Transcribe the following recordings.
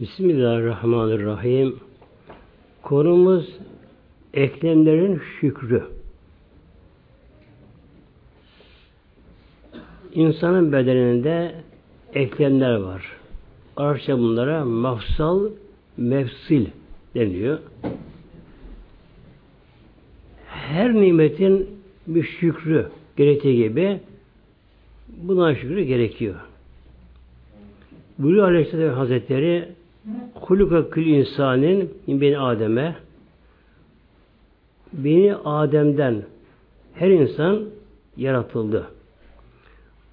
Bismillahirrahmanirrahim. Konumuz eklemlerin şükrü. İnsanın bedeninde eklemler var. Arapça bunlara mafsal, mefsil deniyor. Her nimetin bir şükrü gerektiği gibi buna şükrü gerekiyor. Buyuruyor Aleyhisselam Hazretleri Huluka kül insanın beni Adem'e beni Adem'den her insan yaratıldı.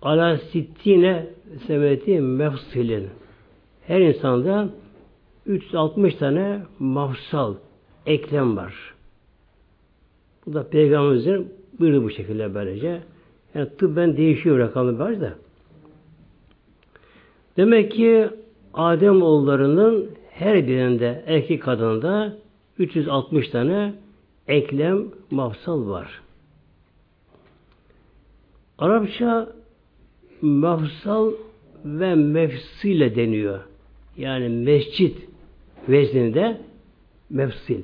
Ala sittine semeti mefsilin. Her insanda 360 tane mafsal eklem var. Bu da Peygamberimizin buyurdu bu şekilde böylece. Yani tıbben değişiyor rakamı var da. Demek ki Adem oğullarının her birinde erkek kadında 360 tane eklem mafsal var. Arapça mafsal ve mefsile deniyor. Yani mescit vezninde mefsil.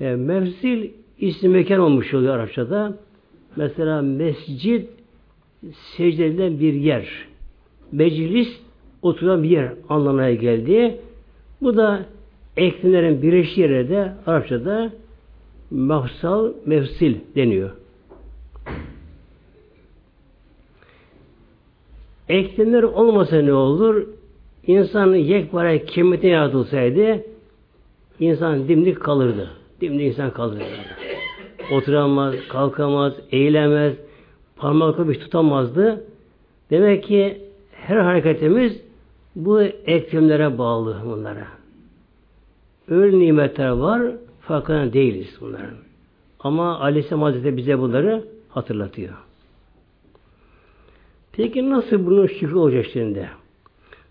E, mefsil isim mekan olmuş oluyor Arapçada. Mesela mescit secde bir yer. Meclis oturan bir yer anlamaya geldi. Bu da eklemlerin birleştiği yere de Arapçada mafsal mefsil deniyor. Eklemler olmasa ne olur? İnsan yekpare kemikten yaratılsaydı insan dimdik kalırdı. Dimdik insan kalırdı. Oturamaz, kalkamaz, eğilemez, parmakla bir tutamazdı. Demek ki her hareketimiz bu eklemlere bağlı bunlara. Öyle nimetler var, farkına değiliz bunların. Ama Aleyhisselam Hazretleri bize bunları hatırlatıyor. Peki nasıl bunun şükür olacak şimdi?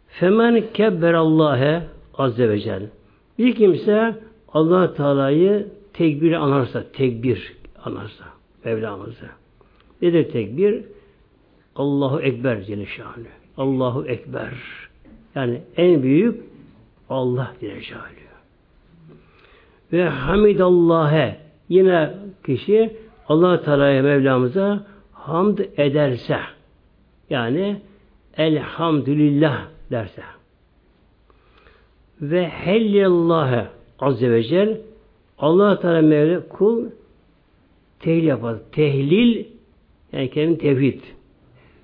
Femen kebberallâhe azze ve celle. Bir kimse allah Teala'yı tekbir anarsa, tekbir anarsa, Mevlamızı. Nedir tekbir? Allahu Ekber Celle Şanı. Allahu Ekber. Yani en büyük Allah Celle. Ve hamidallâhe yine kişi allah Teala'ya Mevlamıza hamd ederse yani elhamdülillah derse ve hellillâhe azze ve cel allah Teala Mevla kul tehlil yapar. Tehlil yani kelime tevhid.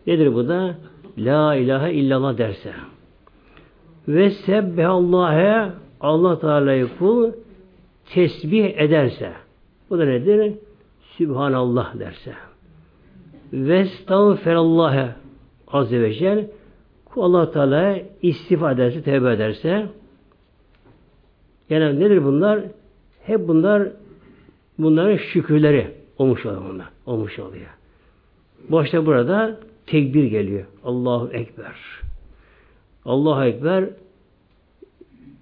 Nedir bu da? La ilahe illallah derse. Ve sebbehallâhe Allah Teala'yı kul tesbih ederse. Bu da nedir? Sübhanallah derse. Ve estağfirallâhe azze ve cel Allah Teala istifa ederse, tevbe ederse yani nedir bunlar? Hep bunlar bunların şükürleri olmuş oluyor bunlar. Olmuş oluyor. Başta burada tekbir geliyor. Allahu Ekber. Allahu Ekber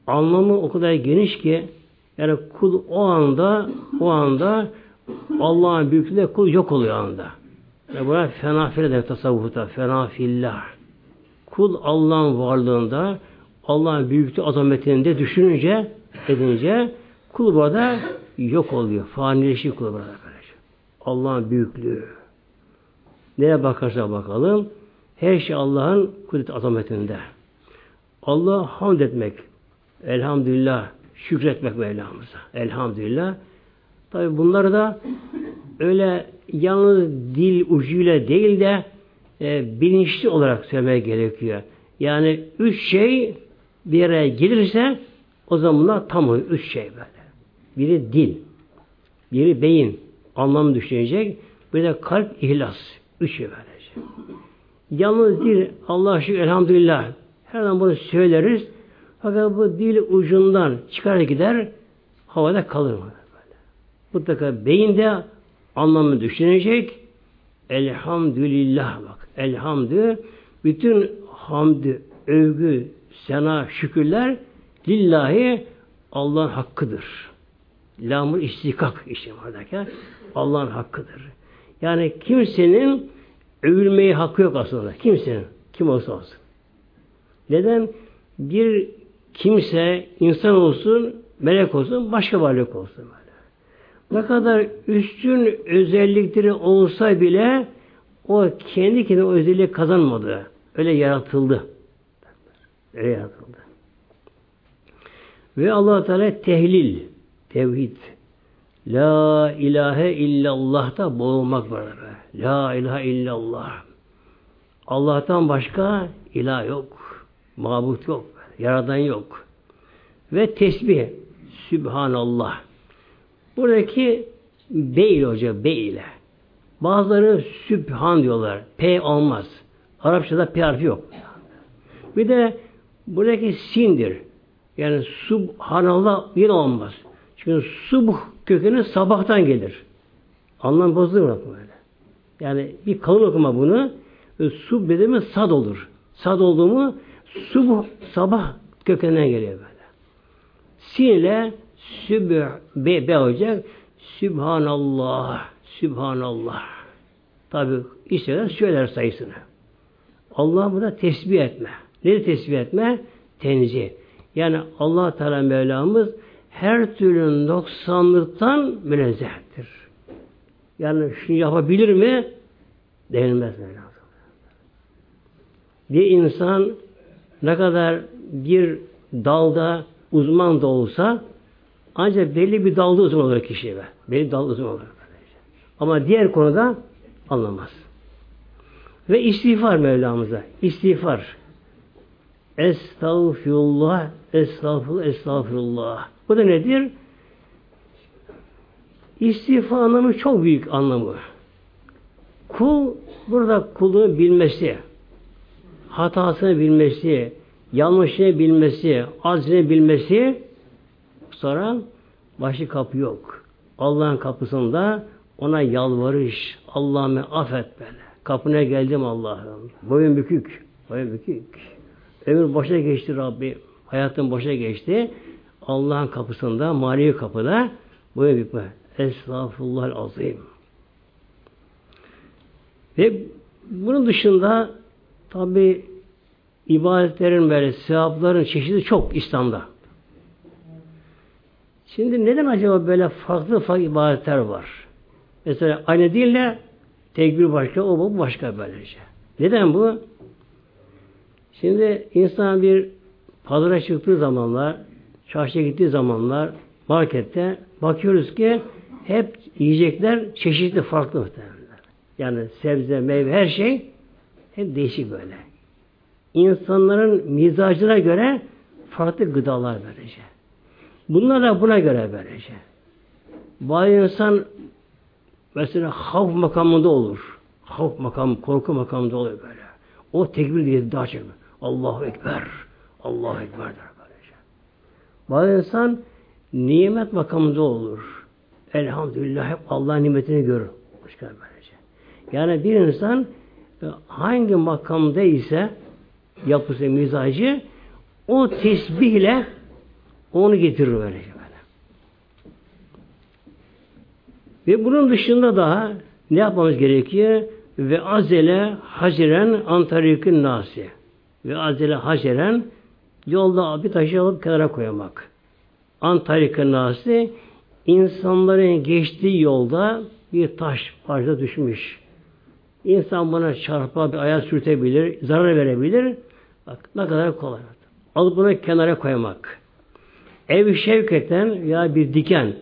anlamı o kadar geniş ki yani kul o anda o anda Allah'ın büyüklüğünde kul yok oluyor anda. Yani buna fena fil tasavvufta fena fillah. Kul Allah'ın varlığında Allah'ın büyüklüğü azametinde düşününce edince kul burada yok oluyor. Fanileşiyor kul burada. Allah'ın büyüklüğü. Neye bakarsa bakalım her şey Allah'ın kudret azametinde. Allah hamd etmek. Elhamdülillah. Şükretmek Mevlamıza. Elhamdülillah. Tabi bunları da öyle yalnız dil ucuyla değil de e, bilinçli olarak söylemeye gerekiyor. Yani üç şey bir araya gelirse o zaman bunlar tam. Üç şey böyle. Biri dil, biri beyin, anlam düşünecek, bir de kalp, ihlas. Üç şey böylece. Yalnız dil, Allah şükür, elhamdülillah. Her zaman bunu söyleriz. Fakat bu dil ucundan çıkar gider, havada kalır? Böyle. Mutlaka beyinde anlamı düşünecek. Elhamdülillah bak. Elhamdü bütün hamdü, övgü, sena, şükürler lillahi Allah'ın hakkıdır. Lamur istikak işte oradaki. Allah'ın hakkıdır. Yani kimsenin övülmeyi hakkı yok aslında. Kimsenin. Kim olsa olsun. Neden? Bir kimse insan olsun, melek olsun, başka varlık olsun böyle. Ne kadar üstün özellikleri olsa bile o kendi kendine o özelliği kazanmadı. Öyle yaratıldı. Öyle yaratıldı. Ve allah Teala tehlil, tevhid. La ilahe illallah da boğulmak var. La ilahe illallah. Allah'tan başka ilah yok. Mabut yok. Yaradan yok. Ve tesbih. Sübhanallah. Buradaki beyl hoca beyle. Bazıları sübhan diyorlar. P olmaz. Arapçada P harfi yok. Bir de buradaki sindir. Yani subhanallah yine olmaz. Çünkü subuh kökeni sabahtan gelir. Anlam bozulur böyle. Yani bir kalın okuma bunu. Sub dediğimiz sad olur. Sad oldu mu subuh sabah kökeninden geliyor böyle. Sin ile sübh be, be olacak. Sübhanallah. Sübhanallah. Tabi isteyen söyler sayısını. Allah burada tesbih etme. Ne tesbih etme? Tenzih. Yani Allah Teala Mevlamız her türlü noksanlıktan münezzehtir. Yani şunu yapabilir mi? Denilmez Mevlam. Bir insan ne kadar bir dalda uzman da olsa ancak belli bir dalda uzman olur kişi be. Belli dalda uzman olur. Ama diğer konuda anlamaz. Ve istiğfar Mevlamıza. İstiğfar. Estağfirullah, estağfurullah, estağfurullah. Bu da nedir? İstiğfar anlamı çok büyük anlamı. Kul burada kulluğu bilmesi, hatasını bilmesi, yanlışını bilmesi, aczini bilmesi sonra başı kapı yok. Allah'ın kapısında ona yalvarış. Allah'ım affet beni. Kapına geldim Allah'ım. Boyun bükük. Boyun bükük. Ömür boşa geçti Rabbi. Hayatım boşa geçti. Allah'ın kapısında, manevi kapıda boyun bükme. Estağfurullah azim. Ve bunun dışında tabi ibadetlerin böyle sevapların çeşidi çok İslam'da. Şimdi neden acaba böyle farklı farklı ibadetler var? Mesela aynı dille tekbir başka, o bu başka böylece. Neden bu? Şimdi insan bir pazara çıktığı zamanlar, çarşıya gittiği zamanlar, markette bakıyoruz ki hep yiyecekler çeşitli farklı muhtemelen. Yani sebze, meyve, her şey hep değişik böyle. İnsanların mizacına göre farklı gıdalar verecek. Bunlar da buna göre verecek. Bazı insan mesela havf makamında olur. Havf makam, korku makamında olur böyle. O tekbir diye daha çok. Allahu Ekber. Allahu Ekber der böylece. Bazı insan nimet makamında olur. Elhamdülillah hep Allah'ın nimetini görür. Başka böylece. Yani bir insan hangi makamda ise yapısı, mizacı o tesbihle onu getirir böylece böyle. Ve bunun dışında daha ne yapmamız gerekiyor? Ve azele haciren antarikin nasi. Ve azele haceren yolda bir taşı alıp kenara koymak. Antarikin nasi insanların geçtiği yolda bir taş parça düşmüş. İnsan buna çarpar, bir ayağı sürtebilir, zarar verebilir. Bak ne kadar kolay. Alıp bunu kenara koymak. Ev şevketen veya bir diken,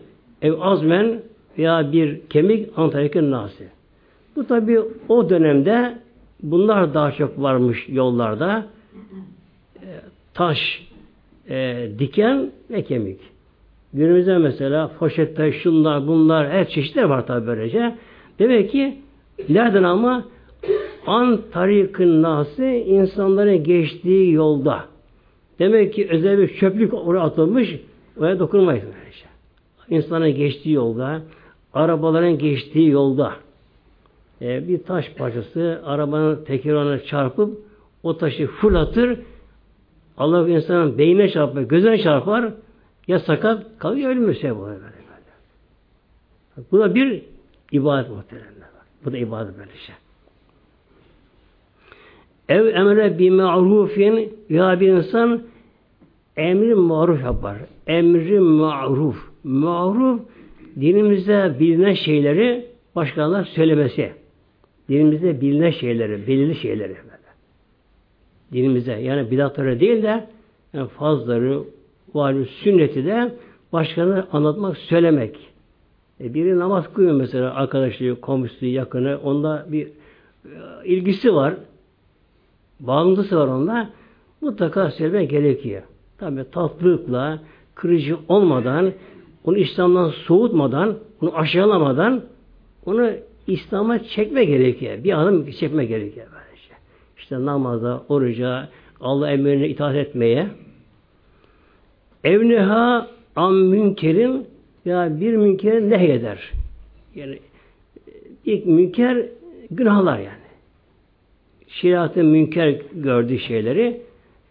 ev azmen veya bir kemik Antalya'nın nasi. Bu tabi o dönemde bunlar daha çok varmış yollarda. E, taş, e, diken ve kemik. Günümüzde mesela poşetler, şunlar, bunlar, her çeşitler var tabi böylece. Demek ki nereden ama an tarikın nası insanların geçtiği yolda. Demek ki özel bir çöplük oraya atılmış, oraya dokunmayız. İnsanların geçtiği yolda, arabaların geçtiği yolda e, bir taş parçası arabanın tekerine çarpıp o taşı fırlatır, Allah insanın beynine çarpar, gözüne çarpar, ya sakat kalıyor ölmüyor şey bu. Bu da bir ibadet muhtemelen. Bu da ibadet böyle şey. Ev emre bi ma'rufin ya bir insan emri maruf yapar. Emri maruf. Maruf dinimizde bilinen şeyleri başkalarına söylemesi. Dinimizde bilinen şeyleri, belirli şeyleri böyle. Dinimizde yani bidatları değil de yani fazları, var sünneti de başkalarına anlatmak, söylemek. E biri namaz kılıyor mesela arkadaşı, komşusu, yakını, onda bir e, ilgisi var. Bağlantısı var onda. Mutlaka söylemek gerekiyor. Tabi tatlılıkla, kırıcı olmadan, onu İslam'dan soğutmadan, onu aşağılamadan onu İslam'a çekme gerekiyor. Bir adım çekme gerekiyor böylece. İşte namaza, oruca, Allah emrine itaat etmeye. Evneha am münkerin ya bir münkerin nehyeder. Yani ilk münker günahlar yani. Şeriatın münker gördüğü şeyleri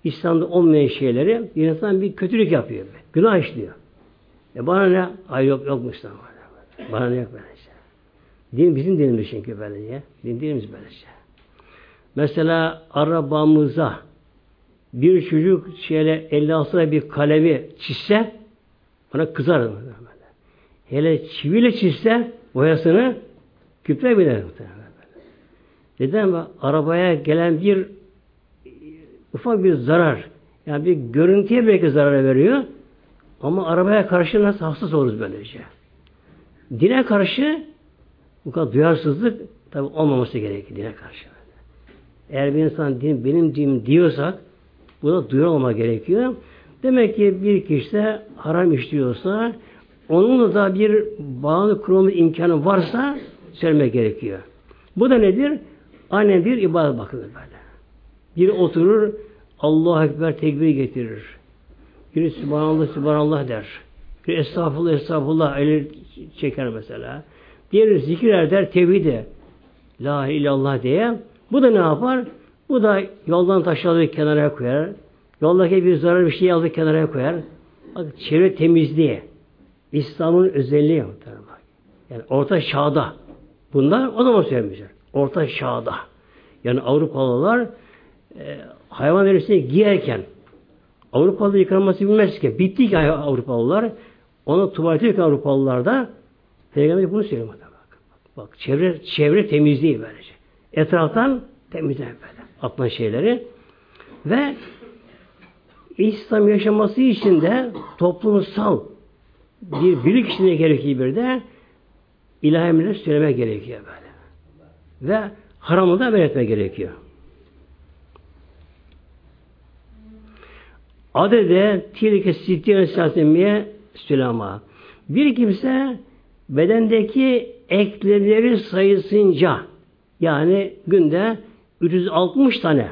İslam'da olmayan şeyleri bir insan bir kötülük yapıyor. Günah işliyor. E bana ne? Ay yok yok Müslüman. Bana ne yok böylece. Din bizim dinimiz çünkü böylece. Din dinimiz böylece. Mesela arabamıza bir çocuk şöyle 56 bir kalemi çizse bana kızar. Hele çiviyle çizse boyasını küple bile. Neden mi? Arabaya gelen bir ufak bir zarar yani bir görüntüye belki zarar veriyor ama arabaya karşı nasıl hassas oluruz böylece. Dine karşı bu kadar duyarsızlık tabi olmaması gerekir dine karşı. Eğer bir insan din, benim dinim diyorsak buna duyar olma gerekiyor. Demek ki bir kişi de haram işliyorsa onunla da bir bağlı kurulma imkanı varsa söylemek gerekiyor. Bu da nedir? Aynen bir ibadet bakılır böyle. Biri oturur, Allahu Ekber tekbir getirir. Biri Subhanallah, Subhanallah der. Biri Estağfurullah, Estağfurullah eli çeker mesela. Diğeri zikir eder, tevhid de. La illallah diye. Bu da ne yapar? Bu da yoldan taşları kenara koyar. Yoldaki bir zarar bir şey aldı kenara koyar. Bak, çevre temizliği. İslam'ın özelliği. Yani orta çağda. Bunlar o zaman söylemeyecek. Orta çağda. Yani Avrupalılar e, hayvan derisini giyerken Avrupalı yıkanması bilmezken bitti ki Avrupalılar ona tuvalete yıkan Avrupalılar da Peygamber bunu söylüyor. Bak, bak çevre, çevre temizliği böylece. Etraftan temizler böyle. Atılan şeyleri. Ve İslam yaşaması için de toplumsal bir birlik içinde gerekiyor bir de ilahi emirleri söylemek gerekiyor böyle. Ve haramı da belirtmek gerekiyor. Adede tilke sittine sâsemiye sülama. Bir kimse bedendeki eklemleri sayısınca yani günde 360 tane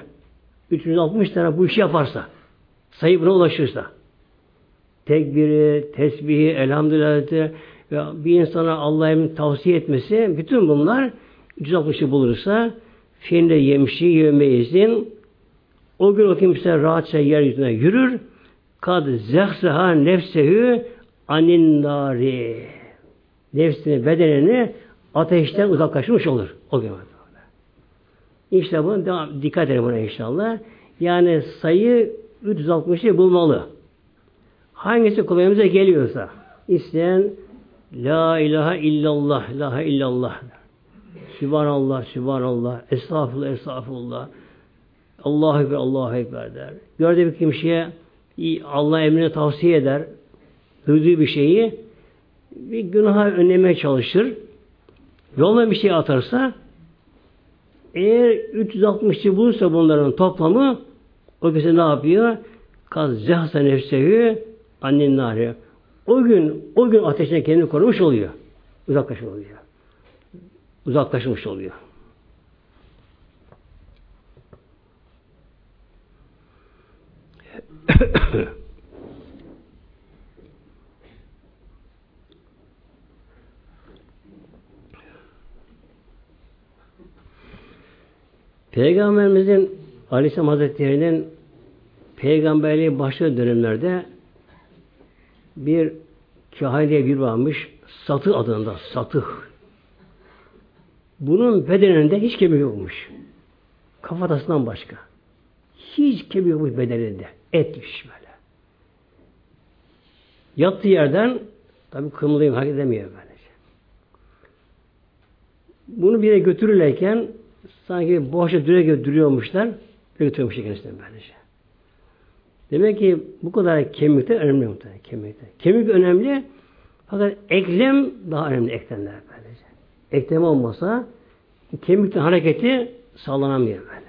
360 tane bu işi yaparsa sayı buna ulaşırsa tekbiri, tesbihi, elhamdülillah ve bir insana Allah'a tavsiye etmesi bütün bunlar 360'ı bulursa fiilde yemişi yemeyizin o gün o kimse rahatça yeryüzüne yürür kad zehseha nefsehü anin nari nefsini, bedenini ateşten uzaklaşmış olur. O gün. İşte bunu devam, dikkat edin buna inşallah. Yani sayı 360'ı bulmalı. Hangisi kolayımıza geliyorsa isteyen La ilahe illallah, la illallah. Sübhanallah, Sübhanallah, Estağfurullah, Estağfurullah. Allahu Ekber, Allahu Ekber der. Gördüğü bir kimseye Allah emrine tavsiye eder. Duyduğu bir şeyi bir günaha önlemeye çalışır. Yoluna bir şey atarsa eğer 360'ı bulursa bunların toplamı o kişi ne yapıyor? Kaz zehsa nefsevi annen nari. O gün o gün ateşine kendini korumuş oluyor. Uzaklaşmış oluyor. Uzaklaşmış oluyor. Peygamberimizin Aleyhisselam Hazretleri'nin peygamberliği başladığı dönemlerde bir kahin bir varmış Satı adında Satı. Bunun bedeninde hiç kemik yokmuş. Kafatasından başka. Hiç kemik yokmuş bedeninde. Etmiş böyle. Yattığı yerden tabi kımıldayım hareket edemiyor böylece. Bunu bir yere götürürlerken sanki boşa düre götürüyormuşlar götürüyormuş kendisine böylece. Demek ki bu kadar kemikte önemli muhtemelen. Kemikte. Kemik önemli fakat eklem daha önemli eklemler böylece. Eklem olmasa kemikten hareketi sağlanamıyor böyle.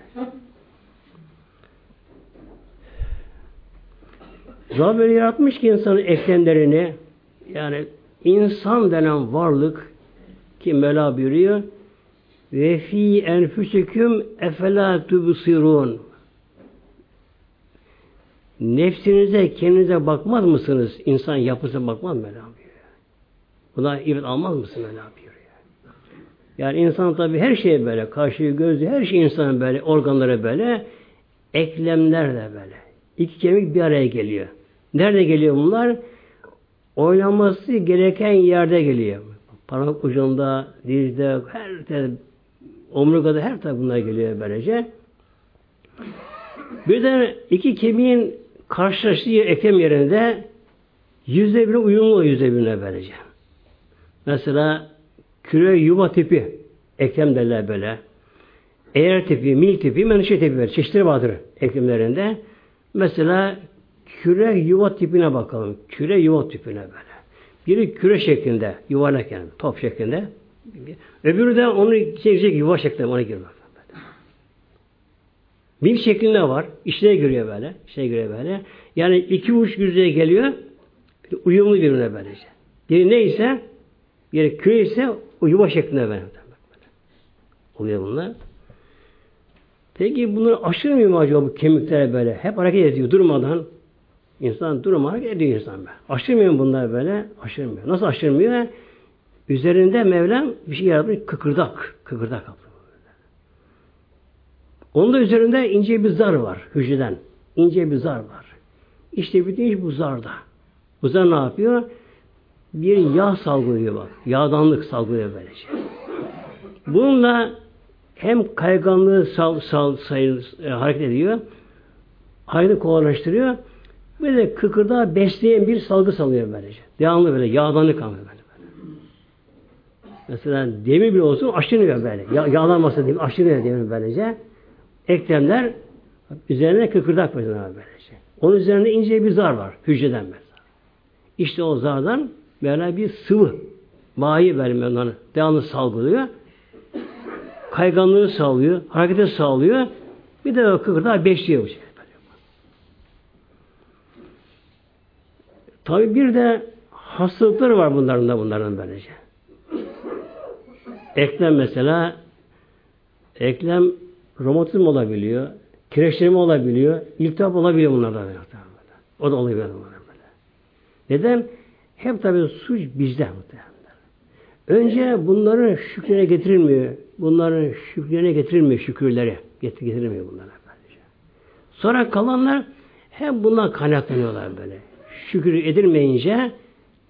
Rabbim böyle yaratmış ki insanın eklemlerini yani insan denen varlık ki Mela buyuruyor ve fi enfüsüküm efela tubsirun Nefsinize, kendinize bakmaz mısınız? İnsan yapısına bakmaz mı Mevla buyuruyor. Buna ibret almaz mısın Mevla buyuruyor. Yani insan tabi her şey böyle, kaşı, gözü, her şey insanın böyle, organları böyle, eklemler de böyle. İki kemik bir araya geliyor. Nerede geliyor bunlar? Oynaması gereken yerde geliyor. Parmak ucunda, dizde, her tarafta, omurgada her tarafta bunlar geliyor böylece. Birden iki kemiğin karşılaştığı eklem yerinde yüzde birine uyumlu yüzde birine böylece. Mesela küre yuva tipi eklem derler böyle. Eğer tipi, mil tipi, menşe tipi var. Çeşitleri vardır eklemlerinde. Mesela küre yuva tipine bakalım. Küre yuva tipine böyle. Biri küre şeklinde, yuvarlak yani, top şeklinde. Öbürü de onu çekecek yuva şeklinde ona girmek. Mil şeklinde var. İşine giriyor böyle. İşine giriyor böyle. Yani iki uç yüzeye geliyor. Uyumlu birbirine böylece. Biri neyse biri köy ise o yuva şeklinde böyle. Oluyor bunlar. Peki bunları aşırmıyor mu acaba bu kemikler böyle? Hep hareket ediyor durmadan. İnsan durmadan hareket ediyor insan böyle. Aşırmıyor bunlar böyle? Aşırmıyor. Nasıl aşırmıyor? Üzerinde Mevlam bir şey yaratmış. Kıkırdak. Kıkırdak kaplı. Onun da üzerinde ince bir zar var hücreden. İnce bir zar var. İşte bütün iş bu zarda. Bu zar ne yapıyor? Bir yağ salgılıyor bak. Yağdanlık salgılıyor böylece. Bununla hem kayganlığı sal, sal, sayı, e, hareket ediyor, aynı kolaylaştırıyor, ve de kıkırdağı besleyen bir salgı salıyor böylece. Devamlı böyle yağdanlık alıyor böyle. Mesela demir bile olsun aşınıyor böyle. Ya, yağlanmasa demir aşınıyor demir böylece eklemler üzerine kıkırdak mesela böylece. Onun üzerinde ince bir zar var. Hücreden mesela. İşte o zardan böyle bir sıvı mayi vermiyor onları. Devamlı salgılıyor. Kayganlığı sağlıyor. Hareketi sağlıyor. Bir de o kıkırdağı beşliyor bu şekilde. Tabi bir de hastalıkları var bunların da bunların böylece. Eklem mesela eklem romatizm olabiliyor, kireçlenme olabiliyor, iltihap olabiliyor bunlardan. O da oluyor böyle. Neden? Hep tabi suç bizde muhtemelen. Önce bunların şükrüne getirilmiyor. Bunların şükrüne getirilmiyor şükürleri. Getirilmiyor bunlara. Sonra kalanlar hem bundan kaynaklanıyorlar böyle. Şükür edilmeyince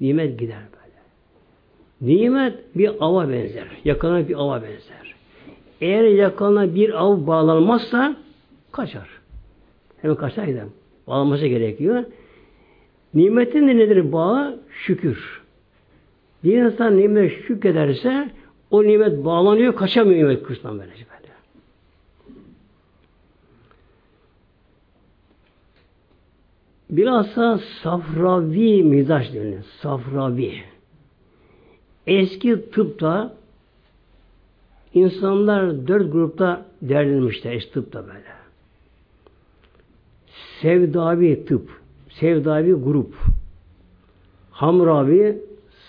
nimet gider böyle. Nimet bir ava benzer. Yakına bir ava benzer. Eğer yakalına bir av bağlanmazsa kaçar. Hemen kaçar gider. Bağlanması gerekiyor. Nimetin de nedir bağı? Şükür. Bir insan nimet şükrederse o nimet bağlanıyor, kaçamıyor nimet kuştan böylece böyle. Bilhassa safravi mizaç denilir. Safravi. Eski tıpta İnsanlar dört grupta değerlenmişler eş tıpta böyle. Sevdavi tıp, sevdavi grup, hamravi,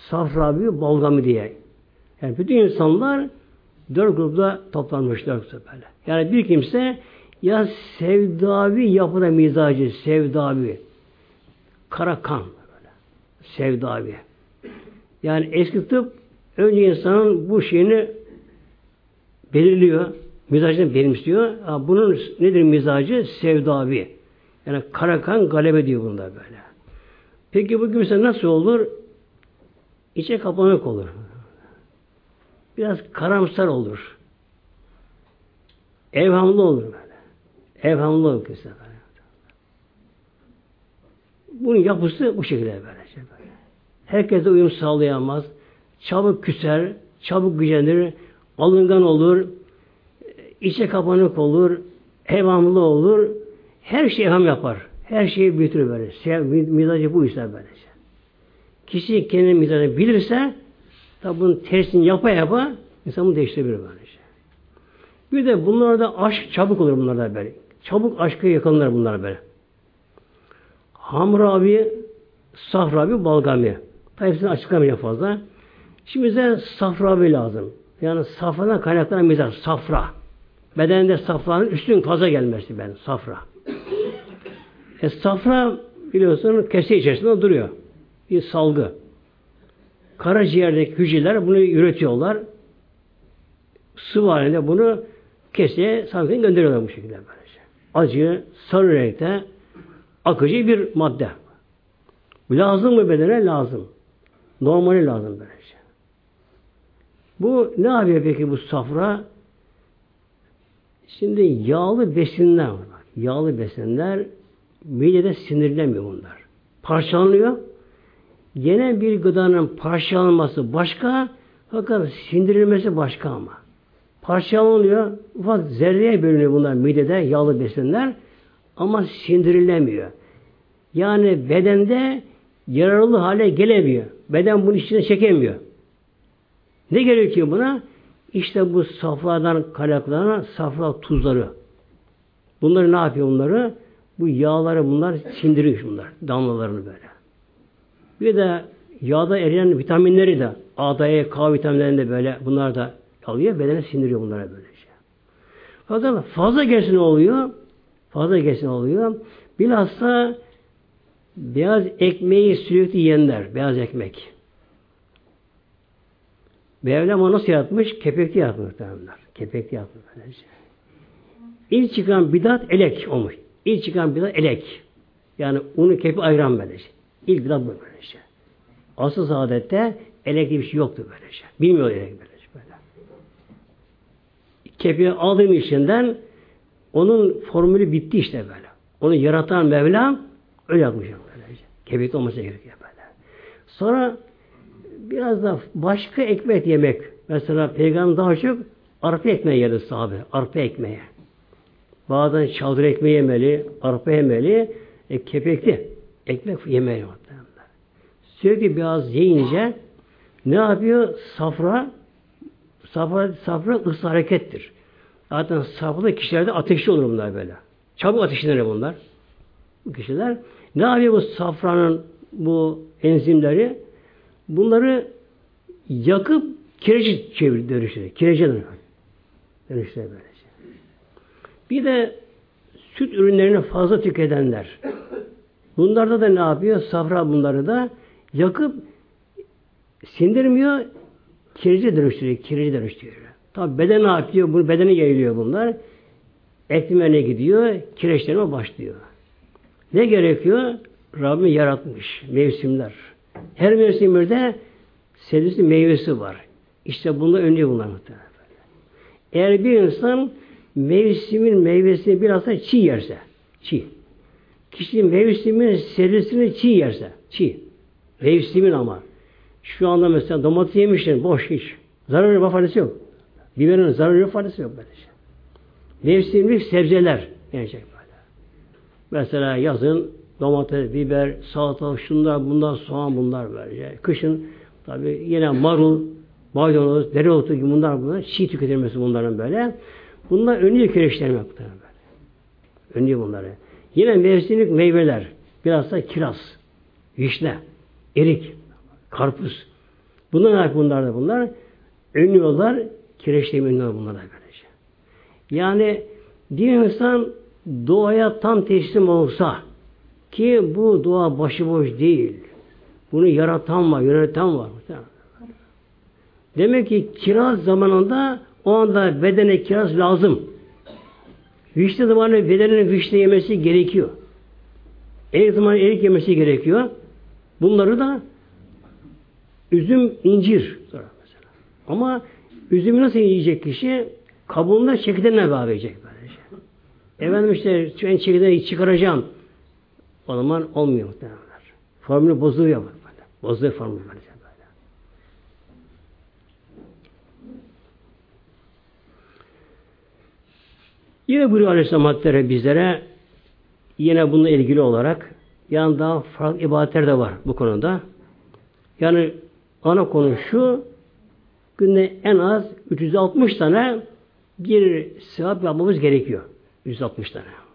safravi, balgami diye. Yani bütün insanlar dört grupta toplanmışlar böyle. Yani bir kimse ya sevdavi yapıda mizacı, sevdavi, kara kan, böyle. sevdavi. Yani eski tıp önce insanın bu şeyini belirliyor. Mizacını benimsiyor. Bunun nedir mizacı? Sevdavi. Yani karakan galebe diyor bunda böyle. Peki bu kimse nasıl olur? İçe kapanık olur. Biraz karamsar olur. Evhamlı olur böyle. Evhamlı olur kimse böyle. Bunun yapısı bu şekilde böyle. Herkese uyum sağlayamaz. Çabuk küser, çabuk gücenir, alıngan olur, içe kapanık olur, evamlı olur, her şeyi ham yapar. Her şeyi büyütür böyle. Sev, mizacı bu işte böylece. Kişi kendi mizacını bilirse tabi bunun tersini yapa yapa insan bunu değiştirebilir böylece. Bir de bunlarda aşk çabuk olur bunlarda böyle. Çabuk aşkı yakalanır bunlar böyle. Hamrabi, Safrabi, Balgami. Tabi hepsini açıklamayacağım fazla. Şimdi bize Safrabi lazım. Yani safradan kaynaklanan mizaj. Safra. Bedeninde safranın üstün fazla gelmesi ben. Safra. E, safra biliyorsun kese içerisinde duruyor. Bir salgı. Karaciğerdeki hücreler bunu üretiyorlar. Sıvı halinde bunu keseye salgıya gönderiyorlar bu şekilde böylece. Acı, sarı renkte akıcı bir madde. Lazım mı bedene? Lazım. Normali lazım böylece. Bu ne yapıyor peki bu safra? Şimdi yağlı besinler var. Yağlı besinler midede sinirlenmiyor bunlar. Parçalanıyor. Yine bir gıdanın parçalanması başka fakat sindirilmesi başka ama. Parçalanıyor. Ufak zerreye bölünüyor bunlar midede yağlı besinler ama sindirilemiyor. Yani bedende yararlı hale gelemiyor. Beden bunu içine çekemiyor. Ne gerekiyor buna? İşte bu saflardan kaynaklanan safra tuzları. Bunları ne yapıyor bunları? Bu yağları bunlar sindiriyor bunlar. Damlalarını böyle. Bir de yağda eriyen vitaminleri de A, D, E, K vitaminlerini de böyle bunlar da alıyor. Bedene sindiriyor bunlara böylece. Fakat fazla gelsin oluyor. Fazla gelsin oluyor. Bilhassa beyaz ekmeği sürekli yiyenler. Beyaz ekmek. Mevlam onu nasıl yaratmış? Kepekli yaratmış muhtemelenler. Kepekli yaratmış böylece. İlk çıkan bidat elek olmuş. İlk çıkan bidat elek. Yani unu kepi ayıran böylece. İlk bidat bu böylece. Asıl saadette elek bir şey yoktu böylece. Bilmiyor elek böylece. Böyle. Kepi aldığım içinden onun formülü bitti işte böyle. Onu yaratan Mevlam öyle yapmış böylece. Kepekli olması gerekiyor böyle. Sonra biraz da başka ekmek yemek. Mesela peygamber daha çok arpa ekmeği yedi sahabe. Arpa ekmeği. Bazen çadır ekmeği yemeli, arpa yemeli, e, kepekli ekmek yemeli. Sürekli biraz yiyince ne yapıyor? Safra safra, safra ısı harekettir. Zaten safra kişilerde ateşli olur bunlar böyle. Çabuk ateşlenir bunlar. Bu kişiler. Ne yapıyor bu safranın bu enzimleri? Bunları yakıp kireci çevir dönüştürüyor. Kirece dönüştürüyor böylece. Bir de süt ürünlerini fazla tüketenler. Bunlarda da ne yapıyor? Safra bunları da yakıp sindirmiyor, kireci dönüştürüyor. Kireci dönüştürüyor. Tabi beden ne yapıyor? Bu bedene yayılıyor bunlar. Ekmeğine gidiyor, kireçlenme başlıyor. Ne gerekiyor? Rabbim yaratmış mevsimler. Her mevsimde sebzesi meyvesi var. İşte bunda önlüyor bunlar. Eğer bir insan mevsimin meyvesini biraz da çiğ yerse, çiğ. Kişi mevsimin sebzesini çiğ yerse, çiğ. Mevsimin ama. Şu anda mesela domates yemişsin, boş hiç. Zararı bir faydası yok. Biberin zararı bir faydası yok böyle şey. Mevsimlik sebzeler yenecek böyle. Mesela yazın domates, biber, salata, şunlar, bunlar, soğan bunlar böylece. Kışın tabi yine marul, maydanoz, dereotu gibi bunlar bunlar. Çiğ tüketilmesi bunların böyle. Bunlar önlüyor kireçlenme böyle. Önlüyor bunları. Yine mevsimlik meyveler. Biraz da kiraz, vişne, erik, karpuz. Bunlar ne bunlar da bunlar? Önlüyorlar, kireçleme önlüyorlar bunlar da böylece. Yani bir insan doğaya tam teslim olsa ki bu doğa başıboş değil. Bunu yaratan var, yöneten var. Demek ki kiraz zamanında o anda bedene kiraz lazım. Vişne zamanı bedenin vişne yemesi gerekiyor. Erik zamanı erik yemesi gerekiyor. Bunları da üzüm, incir. Mesela. Ama üzümü nasıl yiyecek kişi? Kabuğunda çekirdeğine bağlayacak böylece. Efendim işte ben çekirdeği çıkaracağım. O zaman olmuyor muhtemelen. Formülü bozuluyor. Böyle. Vazife farz böyle. Yine buyuruyor Aleyhisselam Hazretleri bizlere yine bununla ilgili olarak yani daha farklı ibadetler de var bu konuda. Yani ana konu şu günde en az 360 tane bir sevap yapmamız gerekiyor. 160 tane.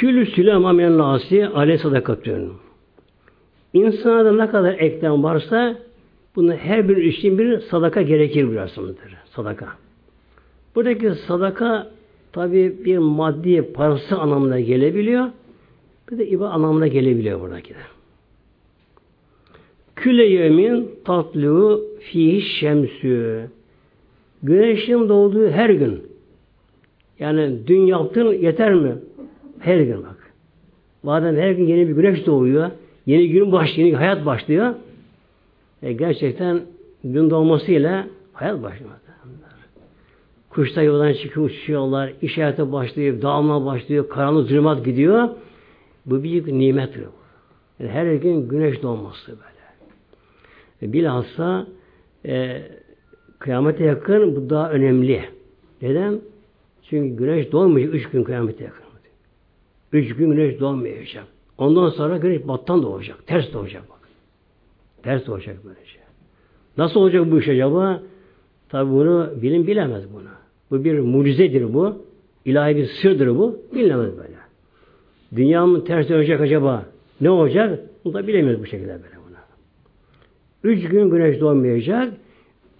Külü sülema men nasi ale sadakatün. İnsana ne kadar eklem varsa bunun her bir için bir sadaka gerekir biliyorsunuzdur. Sadaka. Buradaki sadaka tabi bir maddi parası anlamına gelebiliyor. Bir de iba anlamına gelebiliyor buradaki de. Küle yemin tatlu fi şemsü. Güneşin doğduğu her gün. Yani dün yaptın yeter mi? Her gün bak. Madem her gün yeni bir güneş doğuyor, yeni gün başlıyor, yeni hayat başlıyor. E gerçekten gün doğmasıyla hayat başlıyor. Kuşlar yoldan çıkıyor, uçuyorlar, iş hayatı başlıyor, dağılma başlıyor, karanlık zulümat gidiyor. Bu büyük nimettir. Yani her gün güneş doğması böyle. E, bilhassa e, kıyamete yakın bu daha önemli. Neden? Çünkü güneş doğmayacak üç gün kıyamete yakın. Üç gün güneş doğmayacak. Ondan sonra güneş battan doğacak. Ters doğacak bak. Ters doğacak böylece. Nasıl olacak bu iş acaba? Tabi bunu bilim bilemez bunu. Bu bir mucizedir bu. İlahi bir sırdır bu. Bilemez böyle. Dünyamın ters dönecek acaba? Ne olacak? Bunu da bilemiyoruz bu şekilde böyle buna. Üç gün güneş doğmayacak.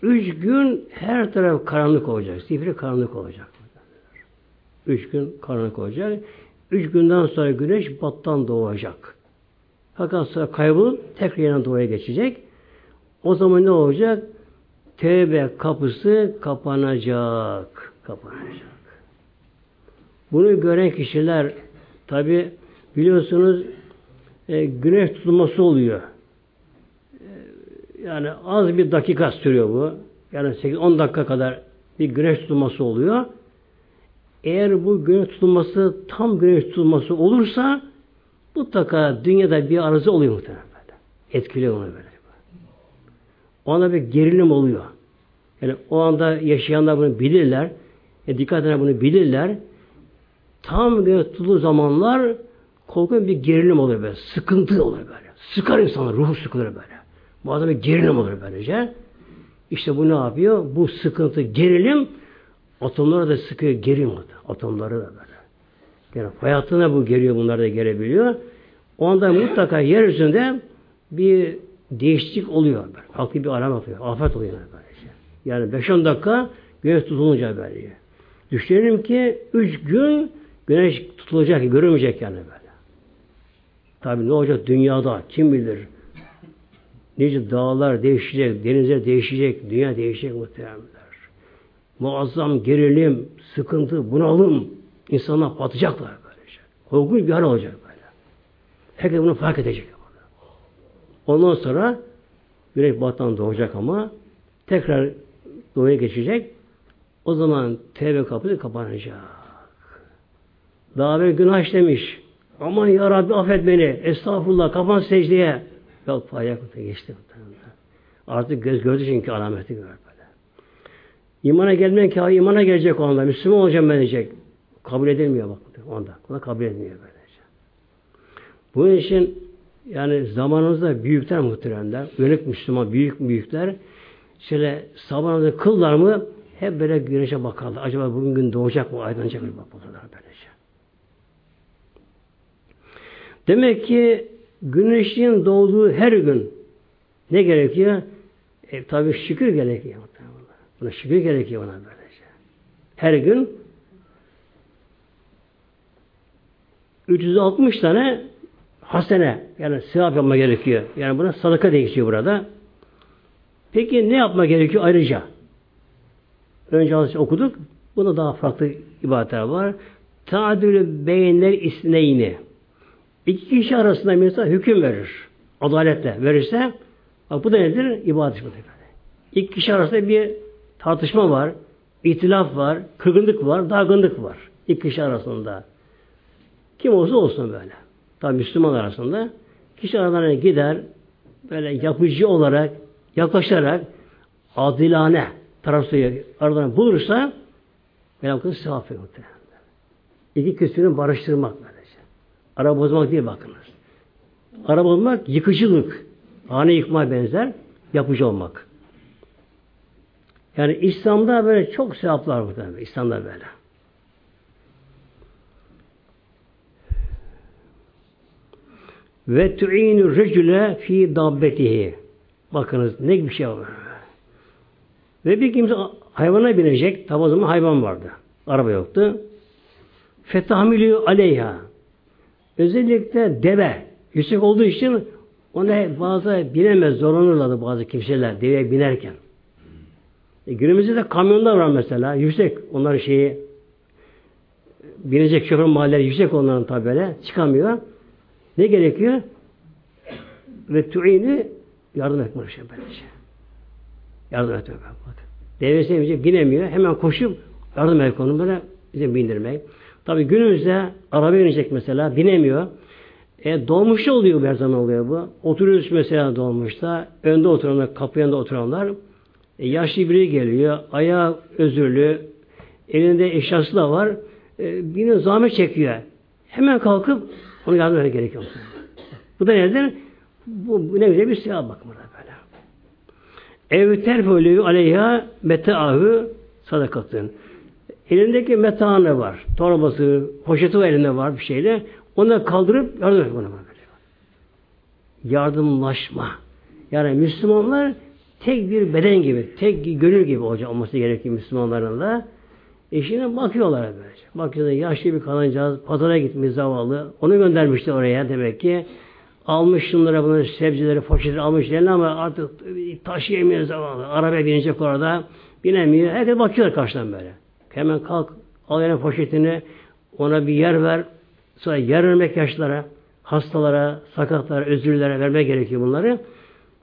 Üç gün her taraf karanlık olacak. Sifri karanlık olacak. Üç gün karanlık olacak. Üç günden sonra güneş battan doğacak. Fakat sonra kaybolup tekrar yeniden doğaya geçecek. O zaman ne olacak? Tevbe kapısı kapanacak. Kapanacak. Bunu gören kişiler tabi biliyorsunuz e, güneş tutulması oluyor. E, yani az bir dakika sürüyor bu. Yani 8-10 dakika kadar bir güneş tutulması oluyor. Eğer bu güneş tutulması tam güneş tutulması olursa mutlaka dünyada bir arıza oluyor muhtemelen böyle. Etkiliyor onu böyle. Ona bir gerilim oluyor. Yani o anda yaşayanlar bunu bilirler. E, dikkat edenler bunu bilirler. Tam güneş tutulduğu zamanlar korkunç bir gerilim olur böyle. Sıkıntı olur böyle. Sıkar insanlar. Ruhu sıkılır böyle. Bazen bir gerilim olur böylece. İşte bu ne yapıyor? Bu sıkıntı, gerilim Atomları da sıkıyor, geriyor atomları da böyle. Yani hayatına bu geliyor, bunlar da gelebiliyor. O anda mutlaka yeryüzünde bir değişiklik oluyor. Böyle. Farklı bir alarm atıyor. Afet oluyor böylece. Yani 5-10 dakika güneş tutulunca böyle. Düşünelim ki 3 gün güneş tutulacak, görünmeyecek yani böyle. Tabi ne olacak dünyada kim bilir. Nice dağlar değişecek, denizler değişecek, dünya değişecek muhtemelen muazzam gerilim, sıkıntı, bunalım insanlar batacaklar böylece. Korkunç bir hal olacak böyle. Herkes bunu fark edecek. Ondan sonra güneş battan doğacak ama tekrar doğuya geçecek. O zaman tevbe kapısı kapanacak. Daha bir günah işlemiş. Aman ya Rabbi affet beni. Estağfurullah kapan secdeye. Yok ayak geçti. Artık göz gördü çünkü alameti gördü. İmana gelmeyen kafir imana gelecek o anda. Müslüman olacağım ben diyecek. Kabul edilmiyor bak. Onda. Ona kabul edilmiyor böylece. Bunun için yani zamanımızda büyükler muhteremler, uyanık Müslüman büyük büyükler şöyle sabahında kıllar mı hep böyle güneşe bakarlar. Acaba bugün gün doğacak mı, aydınlanacak mı bakarlar böylece. Demek ki güneşin doğduğu her gün ne gerekiyor? E, tabii şükür gerekiyor. Buna şükür gerekiyor ona böylece. Her gün 360 tane hasene yani sevap yapma gerekiyor. Yani buna sadaka değişiyor burada. Peki ne yapma gerekiyor ayrıca? Önce az okuduk. Bunda daha farklı ibadetler var. Tadülü beynler isneyni. İki kişi arasında mesela hüküm verir. Adaletle verirse bak bu da nedir? İbadet. İki kişi arasında bir tartışma var, itilaf var, kırgınlık var, dargınlık var. İki kişi arasında. Kim olsa olsun böyle. Tabi Müslüman arasında. Kişi aralarına gider, böyle yapıcı olarak, yaklaşarak, adilane tarafı aralarına bulursa, Mevlamın sevap verir İki küsürünü barıştırmak böylece. Ara bozmak değil bakınız. Ara bozmak yıkıcılık. Hane yıkmaya benzer yapıcı olmak. Yani İslam'da böyle çok sevaplar var. Tabii. İslam'da böyle. Ve tu'inu recüle fi dabbetihi. Bakınız ne bir şey var. Ve bir kimse hayvana binecek. Tabi o zaman hayvan vardı. Araba yoktu. Fetahmilü aleyha. Özellikle deve. Yüksek olduğu için ona bazı binemez, zorlanırlardı bazı kimseler deveye binerken. E, günümüzde de kamyonlar var mesela. Yüksek. Onların şeyi binecek şoför mahalleleri yüksek onların tabi böyle. Çıkamıyor. Ne gerekiyor? Ve tu'ini yardım etmek şey böylece. Yardım etmek. Bak. Devesi binemiyor. Hemen koşup yardım etmek onu böyle bize bindirmek. Tabi günümüzde araba binecek mesela binemiyor. E, dolmuşta oluyor her zaman oluyor bu. Oturuyoruz mesela dolmuşta. Önde oturanlar, kapı yanında oturanlar. E, yaşlı biri geliyor. Ayağı özürlü. Elinde eşyası da var. E, birinin zahmet çekiyor. Hemen kalkıp onu yardım etmek gerekiyor. Bu da neden? Bu, bu ne güzel bir sevap bakın burada böyle. Ev terfolü aleyha metaahu sadakatın. Elindeki metaanı var. Torbası, poşeti var elinde var bir şeyle. Onu kaldırıp yardım etmek bana böyle. Yardımlaşma. Yani Müslümanlar tek bir beden gibi, tek bir gönül gibi olacak olması gerekiyor Müslümanların da. Eşine bakıyorlar böylece. Bakıyorlar yaşlı bir kadıncağız pazara gitmiş zavallı. Onu göndermişti oraya demek ki. Almış şunlara bunu sebzeleri, poşetleri almış eline ama artık taşıyamıyor zavallı. Arabaya binecek orada. Binemiyor. Herkes bakıyor karşıdan böyle. Hemen kalk, al eline poşetini, ona bir yer ver, sonra yer vermek yaşlara, hastalara, sakatlara, özürlere vermek gerekiyor bunları.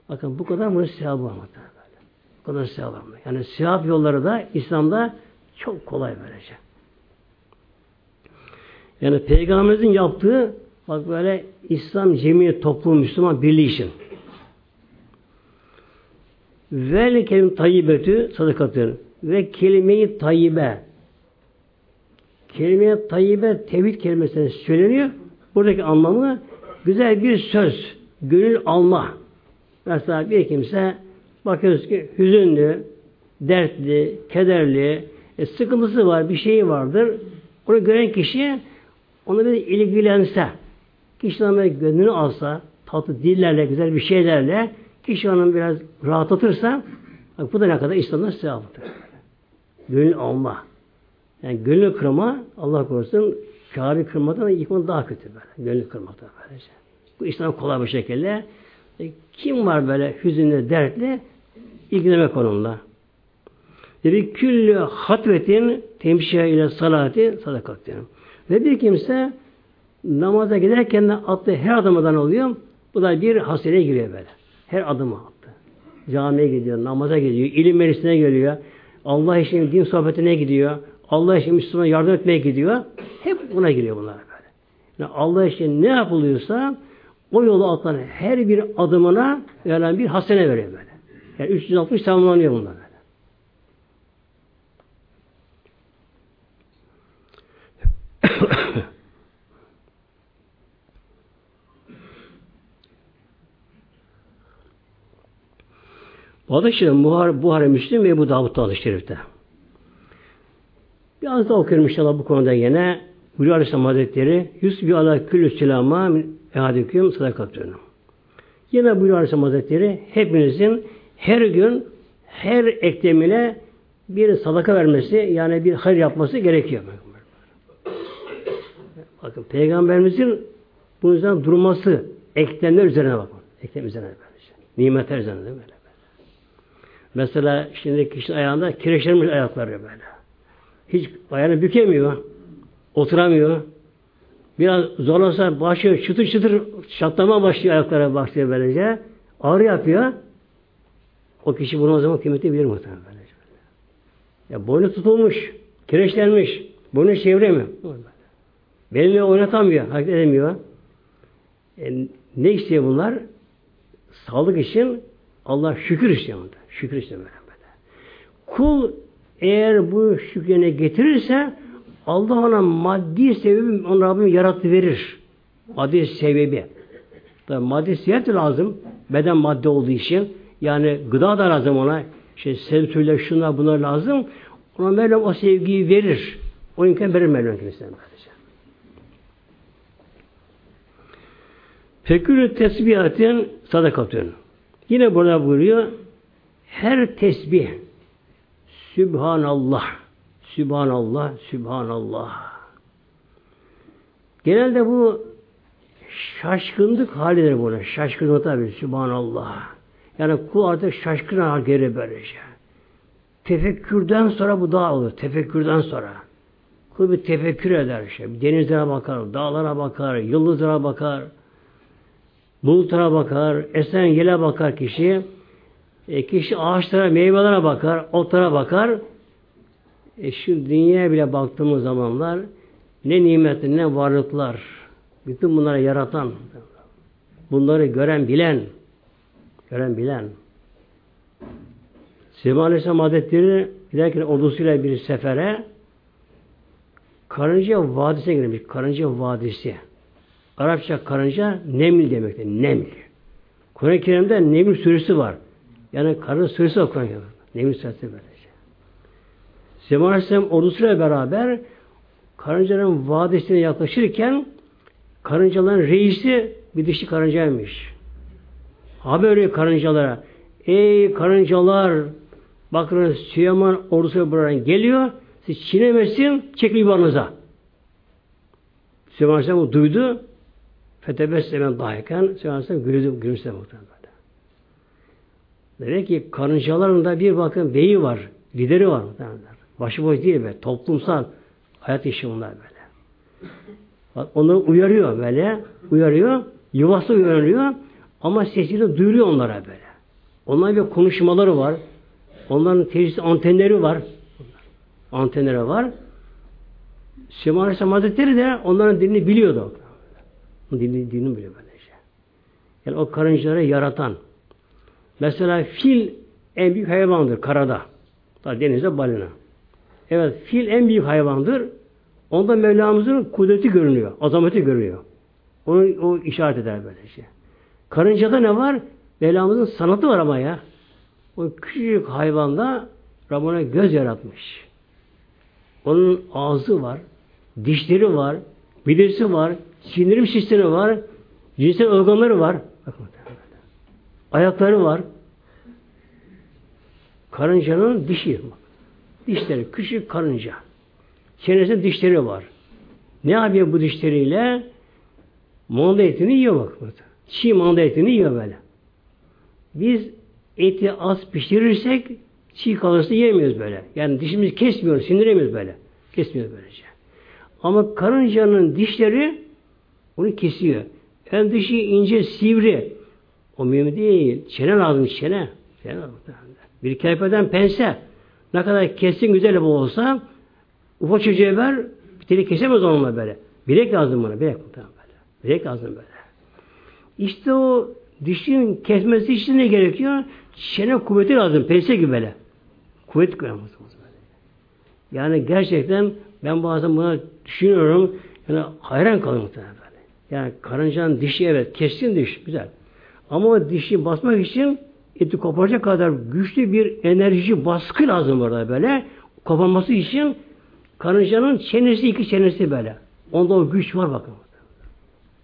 Bakın bu kadar bunun sevabı var. Böyle. Bu kadar sevabı var. Yani sevap yolları da İslam'da çok kolay böylece. Yani Peygamberimizin yaptığı bak böyle İslam cemiyet toplum Müslüman birliği için. Vel kelim tayyibetü sadakatın ve kelime-i tayyibe kelime-i tayyibe tevhid kelimesine söyleniyor. Buradaki anlamı güzel bir söz, gönül alma. Mesela bir kimse bakıyoruz ki hüzünlü, dertli, kederli, e, sıkıntısı var, bir şeyi vardır. Onu gören kişi onu bir ilgilense, kişi onun gönlünü alsa, tatlı dillerle, güzel bir şeylerle kişi onu biraz rahatlatırsa bak bu da ne kadar İslam'da sevaptır. Gönül alma. Yani gönül kırma Allah korusun kâri kırmadan yıkmak daha kötü böyle. Gönül kırmak da böylece. Bu İslam kolay bir şekilde. Kim var böyle hüzünlü, dertli? İlgilenmek onunla. Dedi küllü hatvetin temşiye ile salati sadakat diyor. Ve bir kimse namaza giderken de attığı her adımdan oluyor. Bu da bir haseneye giriyor böyle. Her adımı attı. Camiye gidiyor, namaza gidiyor, ilim meclisine geliyor. Allah için din sohbetine gidiyor. Allah için Müslüman yardım etmeye gidiyor. Hep buna giriyor bunlar böyle. Yani Allah için ne yapılıyorsa o yolu atan her bir adımına yani bir hasene veriyor böyle. Yani 360 tamamlanıyor bunlar böyle. Bu hadis-i şerif Buhar, Buhari Müslim ve bu Davud'da hadis-i şerifte. Biraz da okuyorum inşallah bu konuda yine. Hülya Aleyhisselam Hazretleri Yusuf ala küllü silama ehadiküm sadakatünü. Yine buyuruyor Aleyhisselam Hazretleri hepinizin her gün her eklemine bir sadaka vermesi yani bir hayır yapması gerekiyor. Bakın Peygamberimizin bu yüzden durması eklemler üzerine bakın. Eklem üzerine böylece. Nimetler üzerine böyle. böyle. Mesela şimdi kişinin ayağında kireçlenmiş ayakları böyle. Hiç ayağını bükemiyor. Oturamıyor. Biraz zorlasa başlıyor çıtır çıtır çatlama başlıyor ayaklara başlıyor böylece. Ağrı yapıyor. O kişi bunu o zaman kıymeti bilir muhtemelen böylece. Ya boynu tutulmuş, kireçlenmiş, boynu çevremiyor. Belini oynatamıyor, hareket edemiyor. E, ne istiyor bunlar? Sağlık için Allah şükür istiyor. Şükür istiyor böyle. Kul eğer bu şükrene getirirse Allah ona maddi sebebi onu Rabbim yarattı verir. Maddi sebebi. Tabii maddi seyahat lazım. Beden madde olduğu için. Yani gıda da lazım ona. İşte sevtüyle şunlar bunlar lazım. Ona Mevlam o sevgiyi verir. O imkan verir Mevlam kendisine. Fekürü tesbihatin sadakatün. Yine burada buyuruyor. Her tesbih Sübhanallah Sübhanallah Sübhanallah Genelde bu şaşkınlık halidir böyle. Şaşkınlık tabi. Sübhanallah. Yani kul artık şaşkın hal geri böylece. Tefekkürden sonra bu daha olur. Tefekkürden sonra. Kul bir tefekkür eder. Işte. Denizlere bakar, dağlara bakar, yıldızlara bakar, bulutlara bakar, esen yele bakar kişi. E, kişi ağaçlara, meyvelere bakar, otlara bakar. E, şu dünyaya bile baktığımız zamanlar ne nimetler, ne varlıklar, bütün bunları yaratan, bunları gören, bilen, gören, bilen. Süleyman Aleyhisselam Hazretleri giderken ordusuyla bir sefere Karınca Vadisi'ne girmiş. Karınca Vadisi. Arapça karınca nemli demektir. Nemli. Kur'an-ı Kerim'de Neml suresi var. Yani karın suresi var Kur'an-ı Kerim'de. Neml suresi böylece. Süleyman Aleyhisselam ordusuyla beraber karıncanın vadisine yaklaşırken karıncaların reisi bir dişi karıncaymış. Haber veriyor karıncalara. Ey karıncalar bakın Süleyman ordusu buradan geliyor. Siz çiğnemesin çekil yuvanıza. Süleyman Aleyhisselam duydu. Fetebessemen dahiken Süleyman Aleyhisselam gülüdü, gülümsedi muhtemelen. Demek ki karıncaların da bir bakın beyi var, lideri var muhtemelen. Başıboş değil be, toplumsal hayat işi bunlar böyle. Bak, onları uyarıyor böyle, uyarıyor, yuvası uyarıyor ama sesini duyuruyor onlara böyle. Onların bir konuşmaları var. Onların tesis antenleri var. Antenleri var. Süleyman Aleyhisselam Hazretleri de onların dilini biliyordu. Dilini, dilini biliyor böylece. Yani o karıncaları yaratan. Mesela fil en büyük hayvandır karada. Tabi denizde balina. Evet fil en büyük hayvandır. Onda Mevlamızın kudreti görünüyor. Azameti görüyor. Onu o işaret eder böylece. Karıncada ne var? Mevlamızın sanatı var ama ya. O küçük hayvanda Rabbına göz yaratmış. Onun ağzı var, dişleri var, midesi var, sindirim sistemi var, cinsel organları var. Ayakları var. Karıncanın dişi. Dişleri, küçük karınca. Çenesinde dişleri var. Ne yapıyor bu dişleriyle? Manda etini yiyor bak. Çiğ manda etini yiyor böyle. Biz eti az pişirirsek çiğ kalırsa yemiyoruz böyle. Yani dişimizi kesmiyoruz, sindiremiyoruz böyle. Kesmiyoruz böylece. Ama karıncanın dişleri onu kesiyor. En dişi ince, sivri. O mühim değil. Çene lazım, çene. çene lazım. Bir kerpeden pense ne kadar kesin güzel bu olsa ufak çocuğa ver bir tane kesemez onunla böyle. Bilek lazım bana. Bilek böyle. Bilek lazım böyle. İşte o dişin kesmesi için ne gerekiyor? Çene kuvveti lazım. Pense gibi böyle. Kuvvet lazım. Yani gerçekten ben bazen buna düşünüyorum. Yani hayran kalıyorum böyle. Yani karıncanın dişi evet keskin diş güzel. Ama o dişi basmak için eti koparacak kadar güçlü bir enerji baskı lazım orada böyle. Koparması için karıncanın çenesi iki çenesi böyle. Onda o güç var bakın.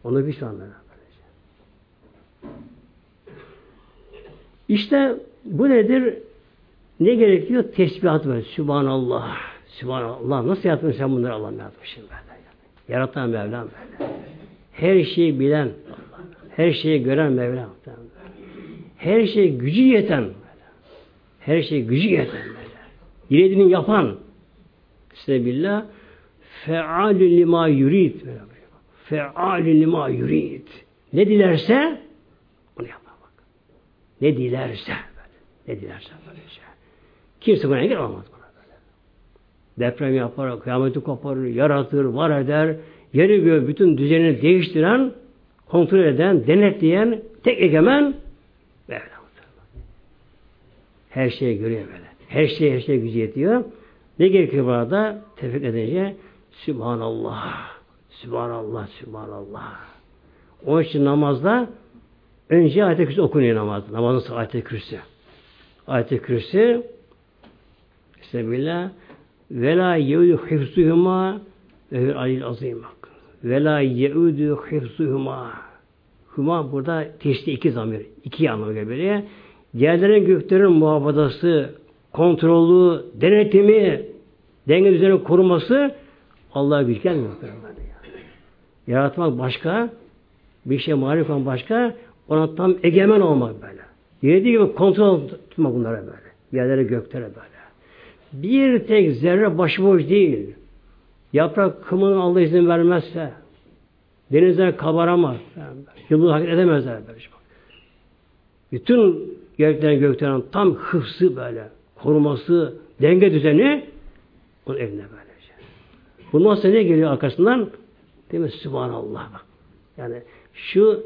Onda güç var böyle. İşte bu nedir? Ne gerekiyor? Tesbihat böyle. Sübhanallah. Sübhanallah. Nasıl yaptın sen bunları Allah'ım yapmışsın böyle. Yaratan Mevlam böyle. Her şeyi bilen, her şeyi gören Mevlam. Her şey gücü yeten, her şey gücü yeten böyle. Dilediğini yapan, Sebillah, fealü lima yurid. Fealü lima yurid. Ne dilerse, onu yapar bak. Ne dilerse, ne dilerse böylece. Kimse buna engel olmaz buna böyle. deprem yapar, kıyameti koparır, yaratır, var eder, yeri göğü bütün düzenini değiştiren, kontrol eden, denetleyen tek egemen. Her şeyi görüyor böyle. Her şey her şey gücü yetiyor. Ne gerekiyor burada? Tefekkür edince Sübhanallah, Sübhanallah, Sübhanallah. Onun için namazda önce ayet-i kürsü okunuyor namazda. Namazın ayet-i kürsü. Ayet-i kürsü Bismillah ve la yeudu hifzuhuma ve alil azim. Ve la yeudu hifzuhuma. Huma burada teşri iki zamir. iki anlamı geliyor. Yerlerin göklerin muhafazası, kontrolü, denetimi, denge düzeni koruması Allah'a güç gelmiyor. Yaratmak başka, bir şey marif başka, ona tam egemen olmak böyle. Dediği gibi kontrol tutmak bunlara böyle. Yerlere göklere böyle. Bir tek zerre başıboş değil. Yaprak kımının Allah izin vermezse, denizler kabaramaz. Yani, yıldız hareket edemezler böyle. Bütün göklerin göklerin tam hıfzı böyle, koruması, denge düzeni onun eline böylece. Bundan sonra ne geliyor arkasından? Değil mi? Sübhanallah bak. Yani şu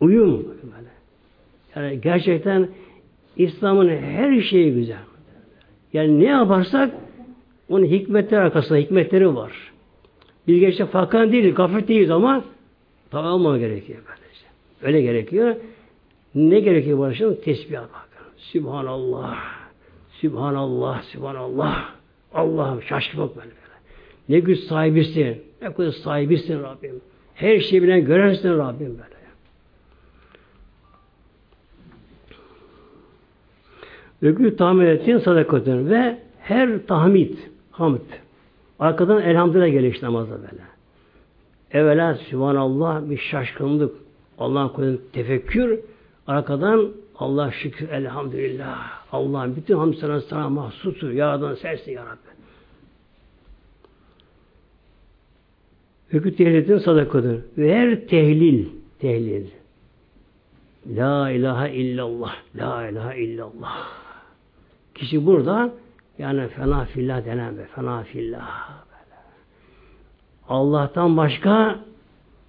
uyum böyle. Yani gerçekten İslam'ın her şeyi güzel. Yani ne yaparsak onun hikmetleri arkasında hikmetleri var. Biz gerçekten fakan değiliz, gaflet değiliz ama tabi olmama gerekiyor böylece. Öyle gerekiyor. Ne gerekiyor bu arada? Tesbihat bakın. Sübhanallah. Sübhanallah. Sübhanallah. Allah'ım şaşkınlık böyle. Ne güç sahibisin. Ne kadar sahibisin Rabbim. Her şeyi bilen görersin Rabbim böyle. Ökü tahmin ettiğin sadakatın ve her tahmid, hamd. Arkadan elhamdülillah geliş namazda böyle. Evvela Sübhanallah bir şaşkınlık. Allah'ın koyduğu tefekkür. Arkadan Allah şükür elhamdülillah. Allah'ın bütün hamd sana sana mahsusu. Yaradan sensin ya Rabbi. Ökü tehlitin sadakadır. Ve her tehlil, tehlil. La ilahe illallah, la ilahe illallah. Kişi burada yani fena fillah denen be, fena fillah. Allah'tan başka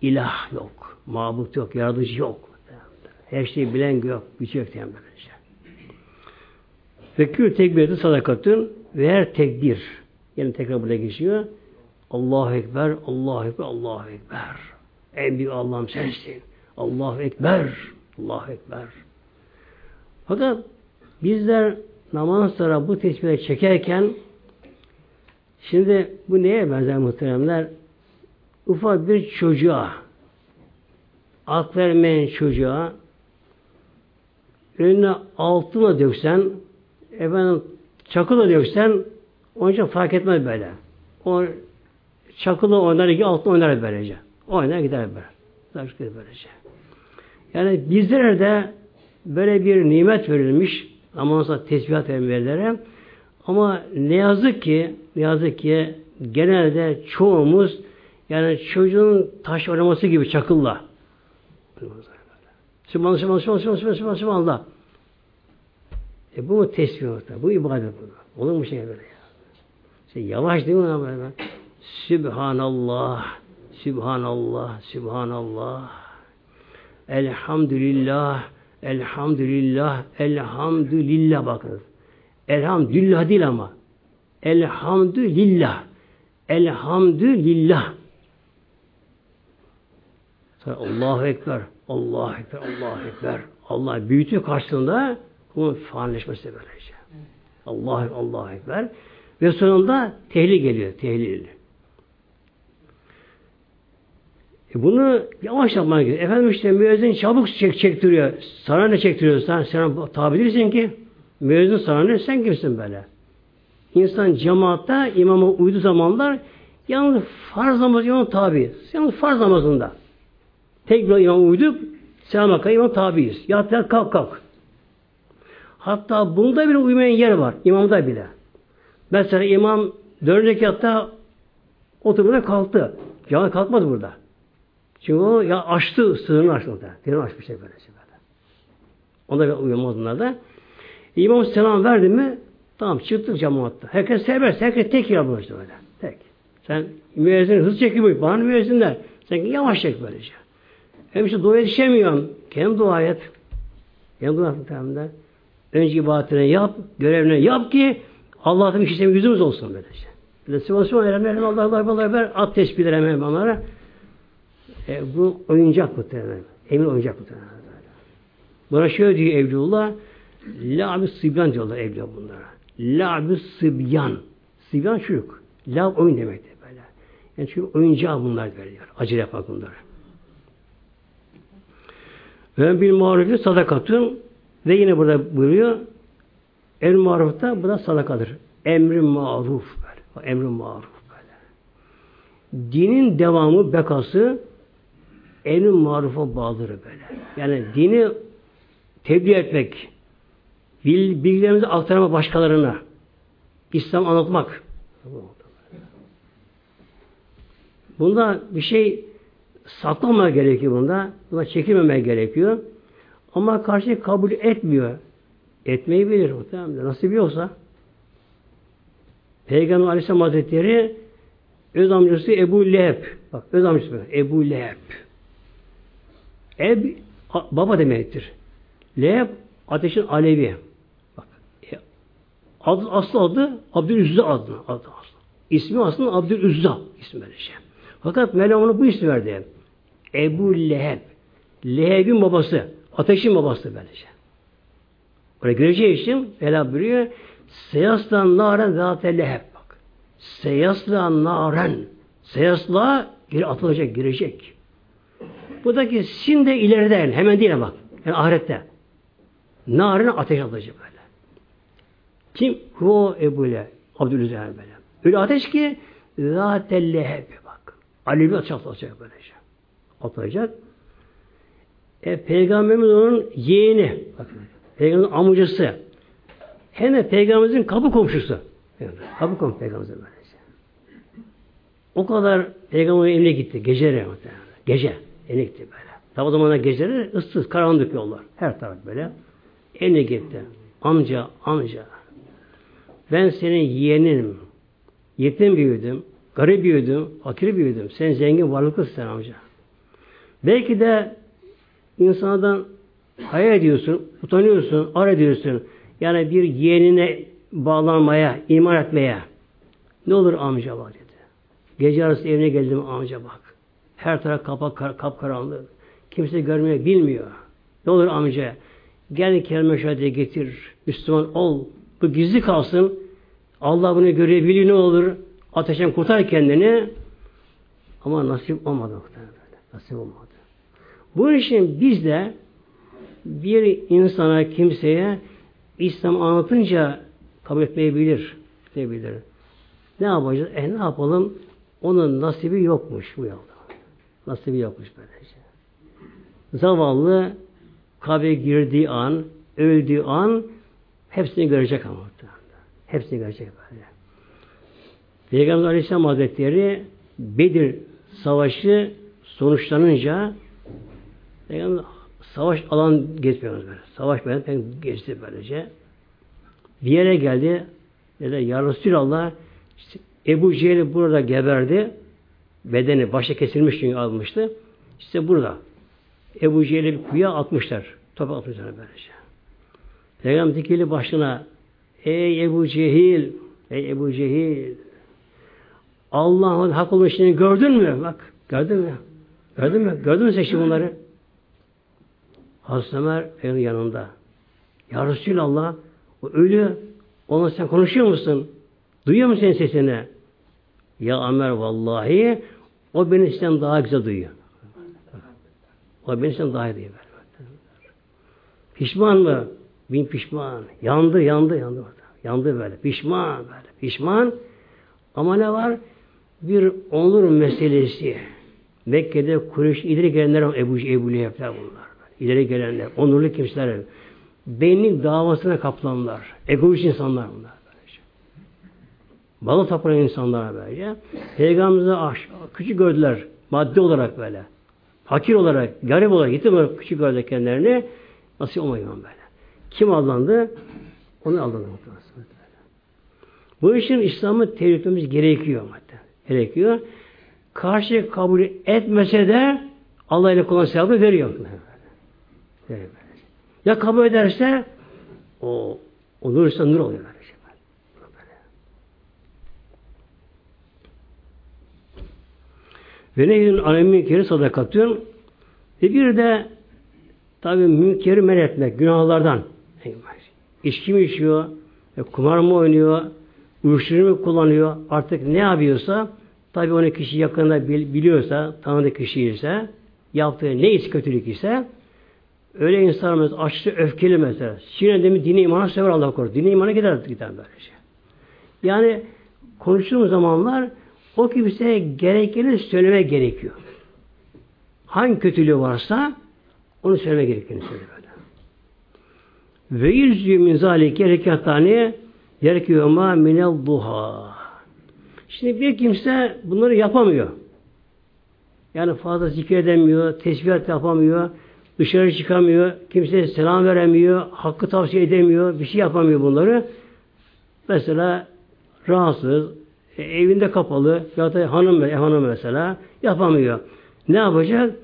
ilah yok. Mabut yok, yaratıcı yok. Her şeyi bilen yok, güç yok diyen böylece. Fekür tekbireti sadakatın ve her tekbir. Yani tekrar burada geçiyor. Allahu Ekber, Allahu Ekber, Allahu Ekber. En büyük Allah'ım sensin. Allahu Ekber, Allahu Ekber. Fakat bizler namaz sonra bu tesbihleri çekerken şimdi bu neye benzer muhteremler? Ufak bir çocuğa ak vermeyen çocuğa önüne altına döksen efendim çakıla döksen onun için fark etmez böyle. O çakılı oynar ki altına oynar böylece. Oynar gider böyle. Gider böylece. Yani bizlere de böyle bir nimet verilmiş namazda tesbihat verilere ama ne yazık ki ne yazık ki genelde çoğumuz yani çocuğun taş oynaması gibi çakılla. Sübhanallah, Sübhanallah, Sübhanallah, Sübhanallah, Sübhanallah. E bu mu tesbih orta? Bu ibadet bu. Olur mu şey böyle ya? Şey, yavaş değil mi böyle? Sübhanallah, Sübhanallah, Sübhanallah. Elhamdülillah, Elhamdülillah, Elhamdülillah bakın. Elhamdülillah değil ama. Elhamdülillah. Elhamdülillah. Sonra Allahu Ekber, Allahu Ekber, Allahu Ekber. Allah büyütü karşısında bunun faanleşmesi böylece. Allah Allahu Ekber. Ve sonunda tehlil geliyor. Tehlil. E bunu yavaş yapman gerekiyor. Efendim işte müezzin çabuk çek, çektiriyor. Sana ne çektiriyor? Sen, sen tabi ki. Müezzin sana ne? Sen kimsin böyle? İnsan cemaatta imama uydu zamanlar yalnız farz namazı imam tabi. Yalnız farz namazında. Tek bir imam uyduk. Selam hakka imam tabiiz. Yat yat kalk kalk. Hatta bunda bile uymayan yer var. İmamda bile. Mesela imam dördüncü rekatta oturmada kalktı. Cemaat kalkmadı burada. Çünkü o ya açtı, sığırını açtı orada. Derin açmış böyle. böyle. Onda bir uyumaz bunlar da. İmam selam verdi mi Tamam çıktık cemaatta. Herkes serbest. Herkes tek yapıyor işte böyle. Tek. Sen müezzin hız çekiyor. Bana müezzinler. Sen yavaş çek böylece. Hem işte dua yetişemiyorsun. Kendi dua et. Kendi dua et. Önce ibadetini yap. Görevini yap ki Allah'ın bir şey yüzümüz olsun böylece. De sıvı sıvı erenlerim Allah Allah Allah ver at tesbihler hemen onlara. E, bu oyuncak muhtemelen. Emin oyuncak muhtemelen. Buna şöyle diyor Evliullah La'bü sibyan diyorlar Evliya bunlara. La'bü sibyan. Sibyan çocuk. La oyun demektir böyle. Yani çünkü oyuncağı bunlar veriyor. Acele yapmak bunlar. Ve bir marufi sadakatun ve yine burada buyuruyor el marufta bu da sadakadır. Emri maruf böyle. Emri maruf böyle. Dinin devamı, bekası emri marufa bağlıdır böyle. Yani dini tebliğ etmek, bilgilerimizi aktarma başkalarına, İslam anlatmak. Bunda bir şey saklamaya gerekiyor bunda. Buna çekilmemeye gerekiyor. Ama karşı kabul etmiyor. Etmeyi bilir muhtemelen. Nasıl biliyorsa. Peygamber Aleyhisselam Hazretleri öz amcası Ebu Leheb. Bak öz amcası Ebu Leheb. Eb baba demektir. Leheb ateşin alevi. Bak. E, adı, aslı adı Abdülüzza adı. adı aslı. İsmi aslında Abdülüzza ismi böyle şey. Fakat Mevlam ona bu ismi verdi. Ebu Leheb. Leheb'in babası. Ateşin babası böylece. Oraya göreceği için Ela buyuruyor Seyasla naren zâte leheb bak. Seyasla naren. Seyasla geri atılacak, girecek. Buradaki sin de ileride hemen değil bak. Yani ahirette. Narine ateş atacak böyle. Kim? Hu Ebu Le. Abdülüzzer böyle. Öyle ateş ki zâte leheb ateş atacak böylece. Atacak. E, Peygamberimiz onun yeğeni. Bakın. Peygamberimizin amcası. Hem de Peygamberimizin kapı komşusu. Kapı komşusu Peygamberimizin böylece. O kadar Peygamberin evine gitti. Geceleri Gece. Evine gitti böyle. Tabi o zamanlar geceleri ıssız, karanlık yollar. Her taraf böyle. Evine gitti. Amca, amca. Ben senin yeğenim. Yetim büyüdüm. Garip büyüdüm. Fakir büyüdüm. Sen zengin, varlıklısın sen amca. Belki de insandan hayal ediyorsun, utanıyorsun, ar ediyorsun. Yani bir yeğenine bağlanmaya, iman etmeye. Ne olur amca bak dedi. Gece arası evine geldim amca bak. Her taraf kapak kap kapkaranlık. Kimse görmeye bilmiyor. Ne olur amca gel kelime şahadeye getir. Müslüman ol. Bu gizli kalsın. Allah bunu görebiliyor ne olur. Ateşten kurtar kendini. Ama nasip olmadı. Nasip olmadı. Bu için biz de bir insana, kimseye İslam anlatınca kabul etmeyebilir. Diyebilir. Ne yapacağız? E ne yapalım? Onun nasibi yokmuş bu yolda. Nasibi yokmuş böylece. Zavallı kabre girdiği an, öldüğü an hepsini görecek ama. Hepsini görecek böyle. Peygamber Aleyhisselam Hazretleri Bedir Savaşı sonuçlanınca Peygamber savaş alan geçmiyoruz böyle. Savaş böyle geçti böylece. Bir yere geldi. Dedi ya Resulallah işte Ebu Cehil burada geberdi. Bedeni başa kesilmiş çünkü almıştı. İşte burada. Ebu Cehil'i bir kuyuya atmışlar. Toprak atmışlar böylece. Peygamber dikili başına Ey Ebu Cehil Ey Ebu Cehil Allah'ın hak olmuşluğunu gördün mü? Bak gördün mü? Gördün mü? Gördün mü şimdi bunları? Hazreti Ömer yanında. Ya Resulallah o ölü onunla sen konuşuyor musun? Duyuyor musun senin sesini? Ya Ömer vallahi o beni sizden daha güzel duyuyor. O beni sizden daha iyi duyuyor. Pişman mı? Bin pişman. Yandı, yandı, yandı. Yandı böyle. Pişman böyle. Pişman. Ama ne var? Bir onur meselesi. Mekke'de Kureyş ileri gelenler Ebu, Ebu Leheb'ler bunlar ileri gelenler, onurlu kimseler, benlik davasına kaplanlar, egoist insanlar bunlar. Böylece. Balı tapınan insanlar böyle. Peygamberimize aşk, küçük gördüler maddi olarak böyle. Fakir olarak, garip olarak, yetim olarak küçük gördüler kendilerini. Nasıl olmuyor böyle. Kim aldandı? Onu aldandı. Bu için İslam'ı tevhid gerekiyor. Madde. Gerekiyor. Karşı kabul etmese de Allah ile kullan sevabı veriyor. Ya kabul ederse o olursa nur oluyor. Ve nehyün alem münkeri sadakatün. Ve bir de tabi münkeri men etmek, günahlardan. İçki mi içiyor, e, kumar mı oynuyor, uyuşturucu kullanıyor, artık ne yapıyorsa, tabi onu kişi yakında biliyorsa, tanıdığı kişi ise, yaptığı ne iş kötülük ise, öyle insanımız açtı öfkeli mesela. Sinirde mi dini imana sever Allah korusun. Dini imana gider gider böyle şey. Yani konuştuğumuz zamanlar o kimseye gerekeni söyleme gerekiyor. Hangi kötülüğü varsa onu söyleme gerektiğini söylüyor. Ve yüzü min zalike rekatani yerkiyoma minel duha. Şimdi bir kimse bunları yapamıyor. Yani fazla zikredemiyor, tesbihat yapamıyor, dışarı çıkamıyor, kimseye selam veremiyor, hakkı tavsiye edemiyor, bir şey yapamıyor bunları. Mesela rahatsız, e, evinde kapalı ya da hanım, ev hanım mesela yapamıyor. Ne yapacak?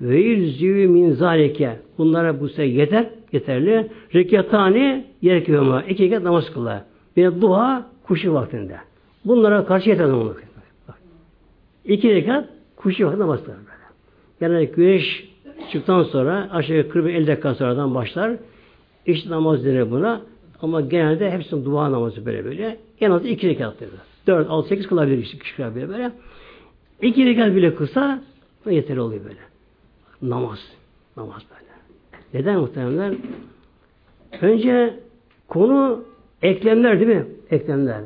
Ve yüzü min zalike. Bunlara bu sefer yeter, yeterli. Rekatani yerekiyor İki rekat namaz kılar. Bir dua kuşu vaktinde. Bunlara karşı yeter namaz İki rekat kuşu vaktinde namaz kılar. Yani güneş çıktıktan sonra aşağı yukarı 50 dakika sonradan başlar. İşte namaz denir buna. Ama genelde hepsinin dua namazı böyle böyle. En az iki rekattır. 4, 6, 8 kılabilir işte kişi kılabilir böyle. İki rekat bile kısa yeterli oluyor böyle. Namaz. Namaz böyle. Neden muhtemelenler? Önce konu eklemler değil mi? Eklemler.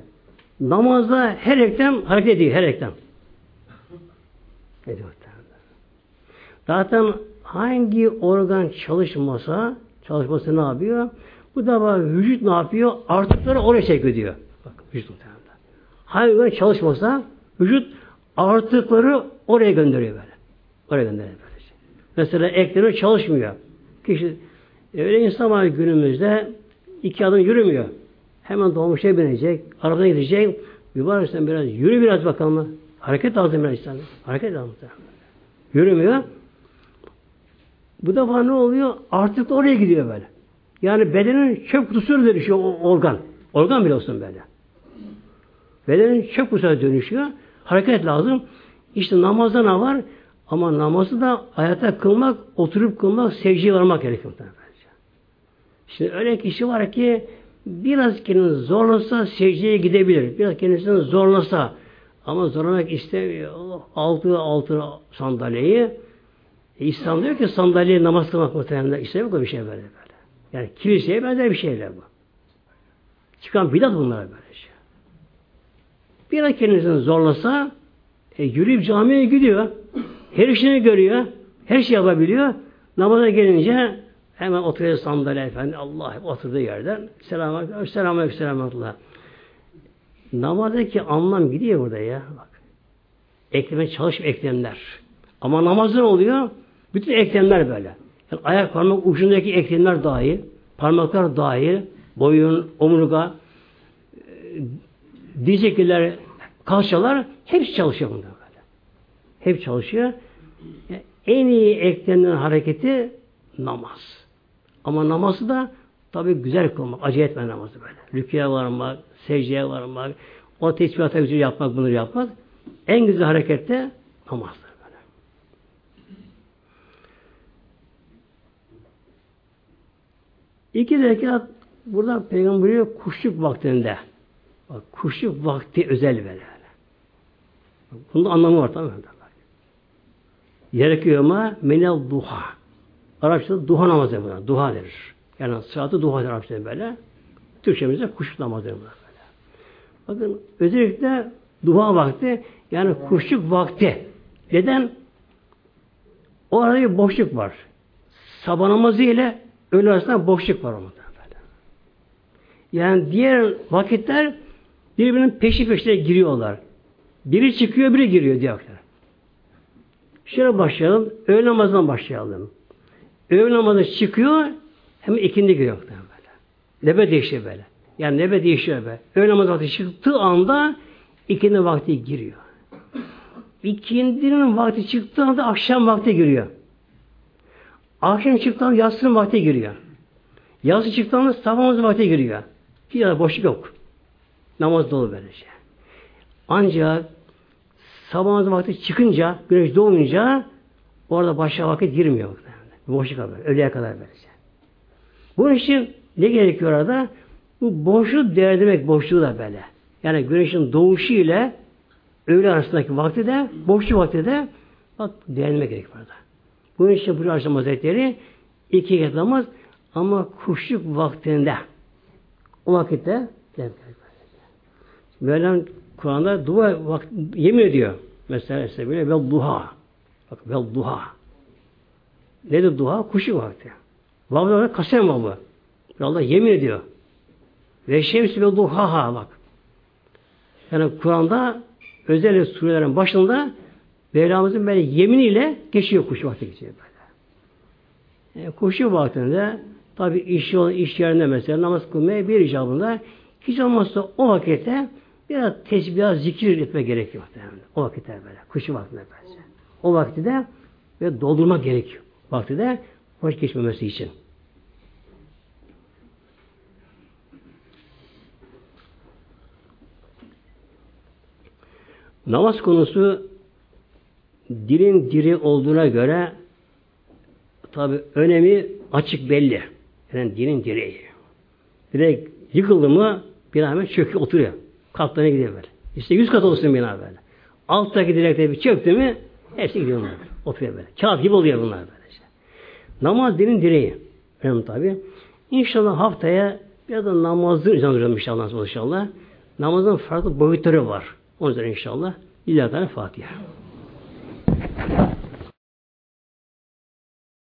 Namazda her eklem hareket ediyor. Her eklem. Ediyor Zaten hangi organ çalışmasa çalışması ne yapıyor? Bu da vücut ne yapıyor? Artıkları oraya çekiyor diyor. Bak vücut muhtemelen. Hayvan çalışmasa vücut artıkları oraya gönderiyor böyle. Oraya gönderiyor böyle. Mesela ekleri çalışmıyor. Kişi öyle insan var günümüzde iki adım yürümüyor. Hemen dolmuşa binecek, arabaya gidecek. Var sen biraz yürü biraz bakalım. Hareket lazım biraz. Hareket lazım. Yürümüyor. Bu defa ne oluyor? Artık oraya gidiyor böyle. Yani bedenin çöp kutusuna dönüşüyor o organ. Organ bile olsun böyle. Bedenin çok güzel dönüşüyor. Hareket lazım. İşte namazda ne var? Ama namazı da ayakta kılmak, oturup kılmak, secdeye varmak gerekiyor. Şimdi öyle kişi var ki biraz kendini zorlasa secdeye gidebilir. Biraz kendisini zorlasa ama zorlamak istemiyor. Altı altı sandalyeyi e, İslam diyor ki sandalyeyi namaz kılmak muhtemelen istemiyor bir şey böyle böyle. Yani kiliseye benzer bir şeyler bu. Çıkan bidat bunlar böyle şey. Bir kendisini zorlasa e, yürüyüp camiye gidiyor. Her işini görüyor. Her şey yapabiliyor. Namaza gelince hemen oturuyor sandalye efendi. Allah oturduğu yerden. Selamun Selamun Selamun Namazdaki anlam gidiyor burada ya. Bak. Ekleme çalışıp eklemler. Ama namazın oluyor? Bütün eklemler böyle. Yani ayak parmak ucundaki eklemler dahil, parmaklar dahil, boyun, omurga, diyecekler kalçalar hepsi çalışıyor bunda böyle. Hep çalışıyor. Yani en iyi eklenen hareketi namaz. Ama namazı da tabi güzel kılmak, acı etme namazı böyle. Rüküye varmak, secdeye varmak, o tesbihata güzel yapmak, bunları yapmak. En güzel harekette namazdır böyle. İki rekat burada Peygamber kuşluk vaktinde Bak, kuşluk vakti özel böyle. Bunun anlamı var tamam mı? Gerekiyor ama menel duha. Arapçada duha namazı buna. Duha denir. Yani saati duha denir Arapçada böyle. Türkçemizde kuşluk namazı denir böyle. Bakın özellikle duha vakti yani kuşluk vakti. Neden? O arada bir boşluk var. Sabah namazı ile öğle arasında boşluk var orada. Yani diğer vakitler birbirinin peşi peşine giriyorlar. Biri çıkıyor, biri giriyor diyor. Şöyle başlayalım. Öğle namazından başlayalım. Öğle namazı çıkıyor, hem ikindi giriyor. Böyle. Nebe değişiyor böyle. Yani nebe değişiyor be. Öğle namazı vakti çıktığı anda ikindi vakti giriyor. İkindinin vakti çıktığı anda akşam vakti giriyor. Akşam çıktığı anda yatsının vakti giriyor. Yatsı çıktığı anda sabah vakti giriyor. Bir yerde boşluk yok. Namaz dolu böylece. Ancak sabah vakti çıkınca, güneş doğunca orada başka vakit girmiyor. Boşluk kalıyor. Öğleye kadar böylece. Bunun için ne gerekiyor orada? Bu boşluğu değerlemek boşluğu da böyle. Yani güneşin doğuşu ile öğle arasındaki vakti de boşluk vakti de bak değerlemek gerekiyor orada. Bunun için bu Aleyhisselam Hazretleri iki kez namaz ama kuşluk vaktinde o vakitte Mevlam Kur'an'da dua vakti, yemin ediyor. Mesela işte böyle vel duha. Bak vel duha. Nedir duha? Kuşluk vakti. Vavda kasem vavı. Allah yemin ediyor. Ve şemsi ve duhaha bak. Yani Kur'an'da özel surelerin başında Mevlamızın böyle yeminiyle geçiyor kuşu vakti geçiyor böyle. E, kuşu vaktinde tabi iş, yol, iş yerinde mesela namaz kılmaya bir icabında hiç olmazsa o vakitte biraz tesbih, zikir etme gerekiyor. O vakitte böyle. Kuşu vaktinde böyle. O vakti de ve doldurmak gerekiyor. Vakti de hoş geçmemesi için. Namaz konusu dilin diri olduğuna göre tabi önemi açık belli. Yani dinin direği. Direkt yıkıldı mı bina hemen çöküyor, oturuyor. Kalktığına gidiyor böyle. İşte yüz kat olsun bina böyle. Alttaki direkte bir çöktü mü hepsi gidiyor bunlar. Oturuyor böyle. Kağıt gibi oluyor bunlar böyle. Namaz dinin direği. Benim tabi. İnşallah haftaya ya da namazın üzerine inşallah. inşallah. Namazın farklı boyutları var. Onun üzerine inşallah. İlla Fatiha.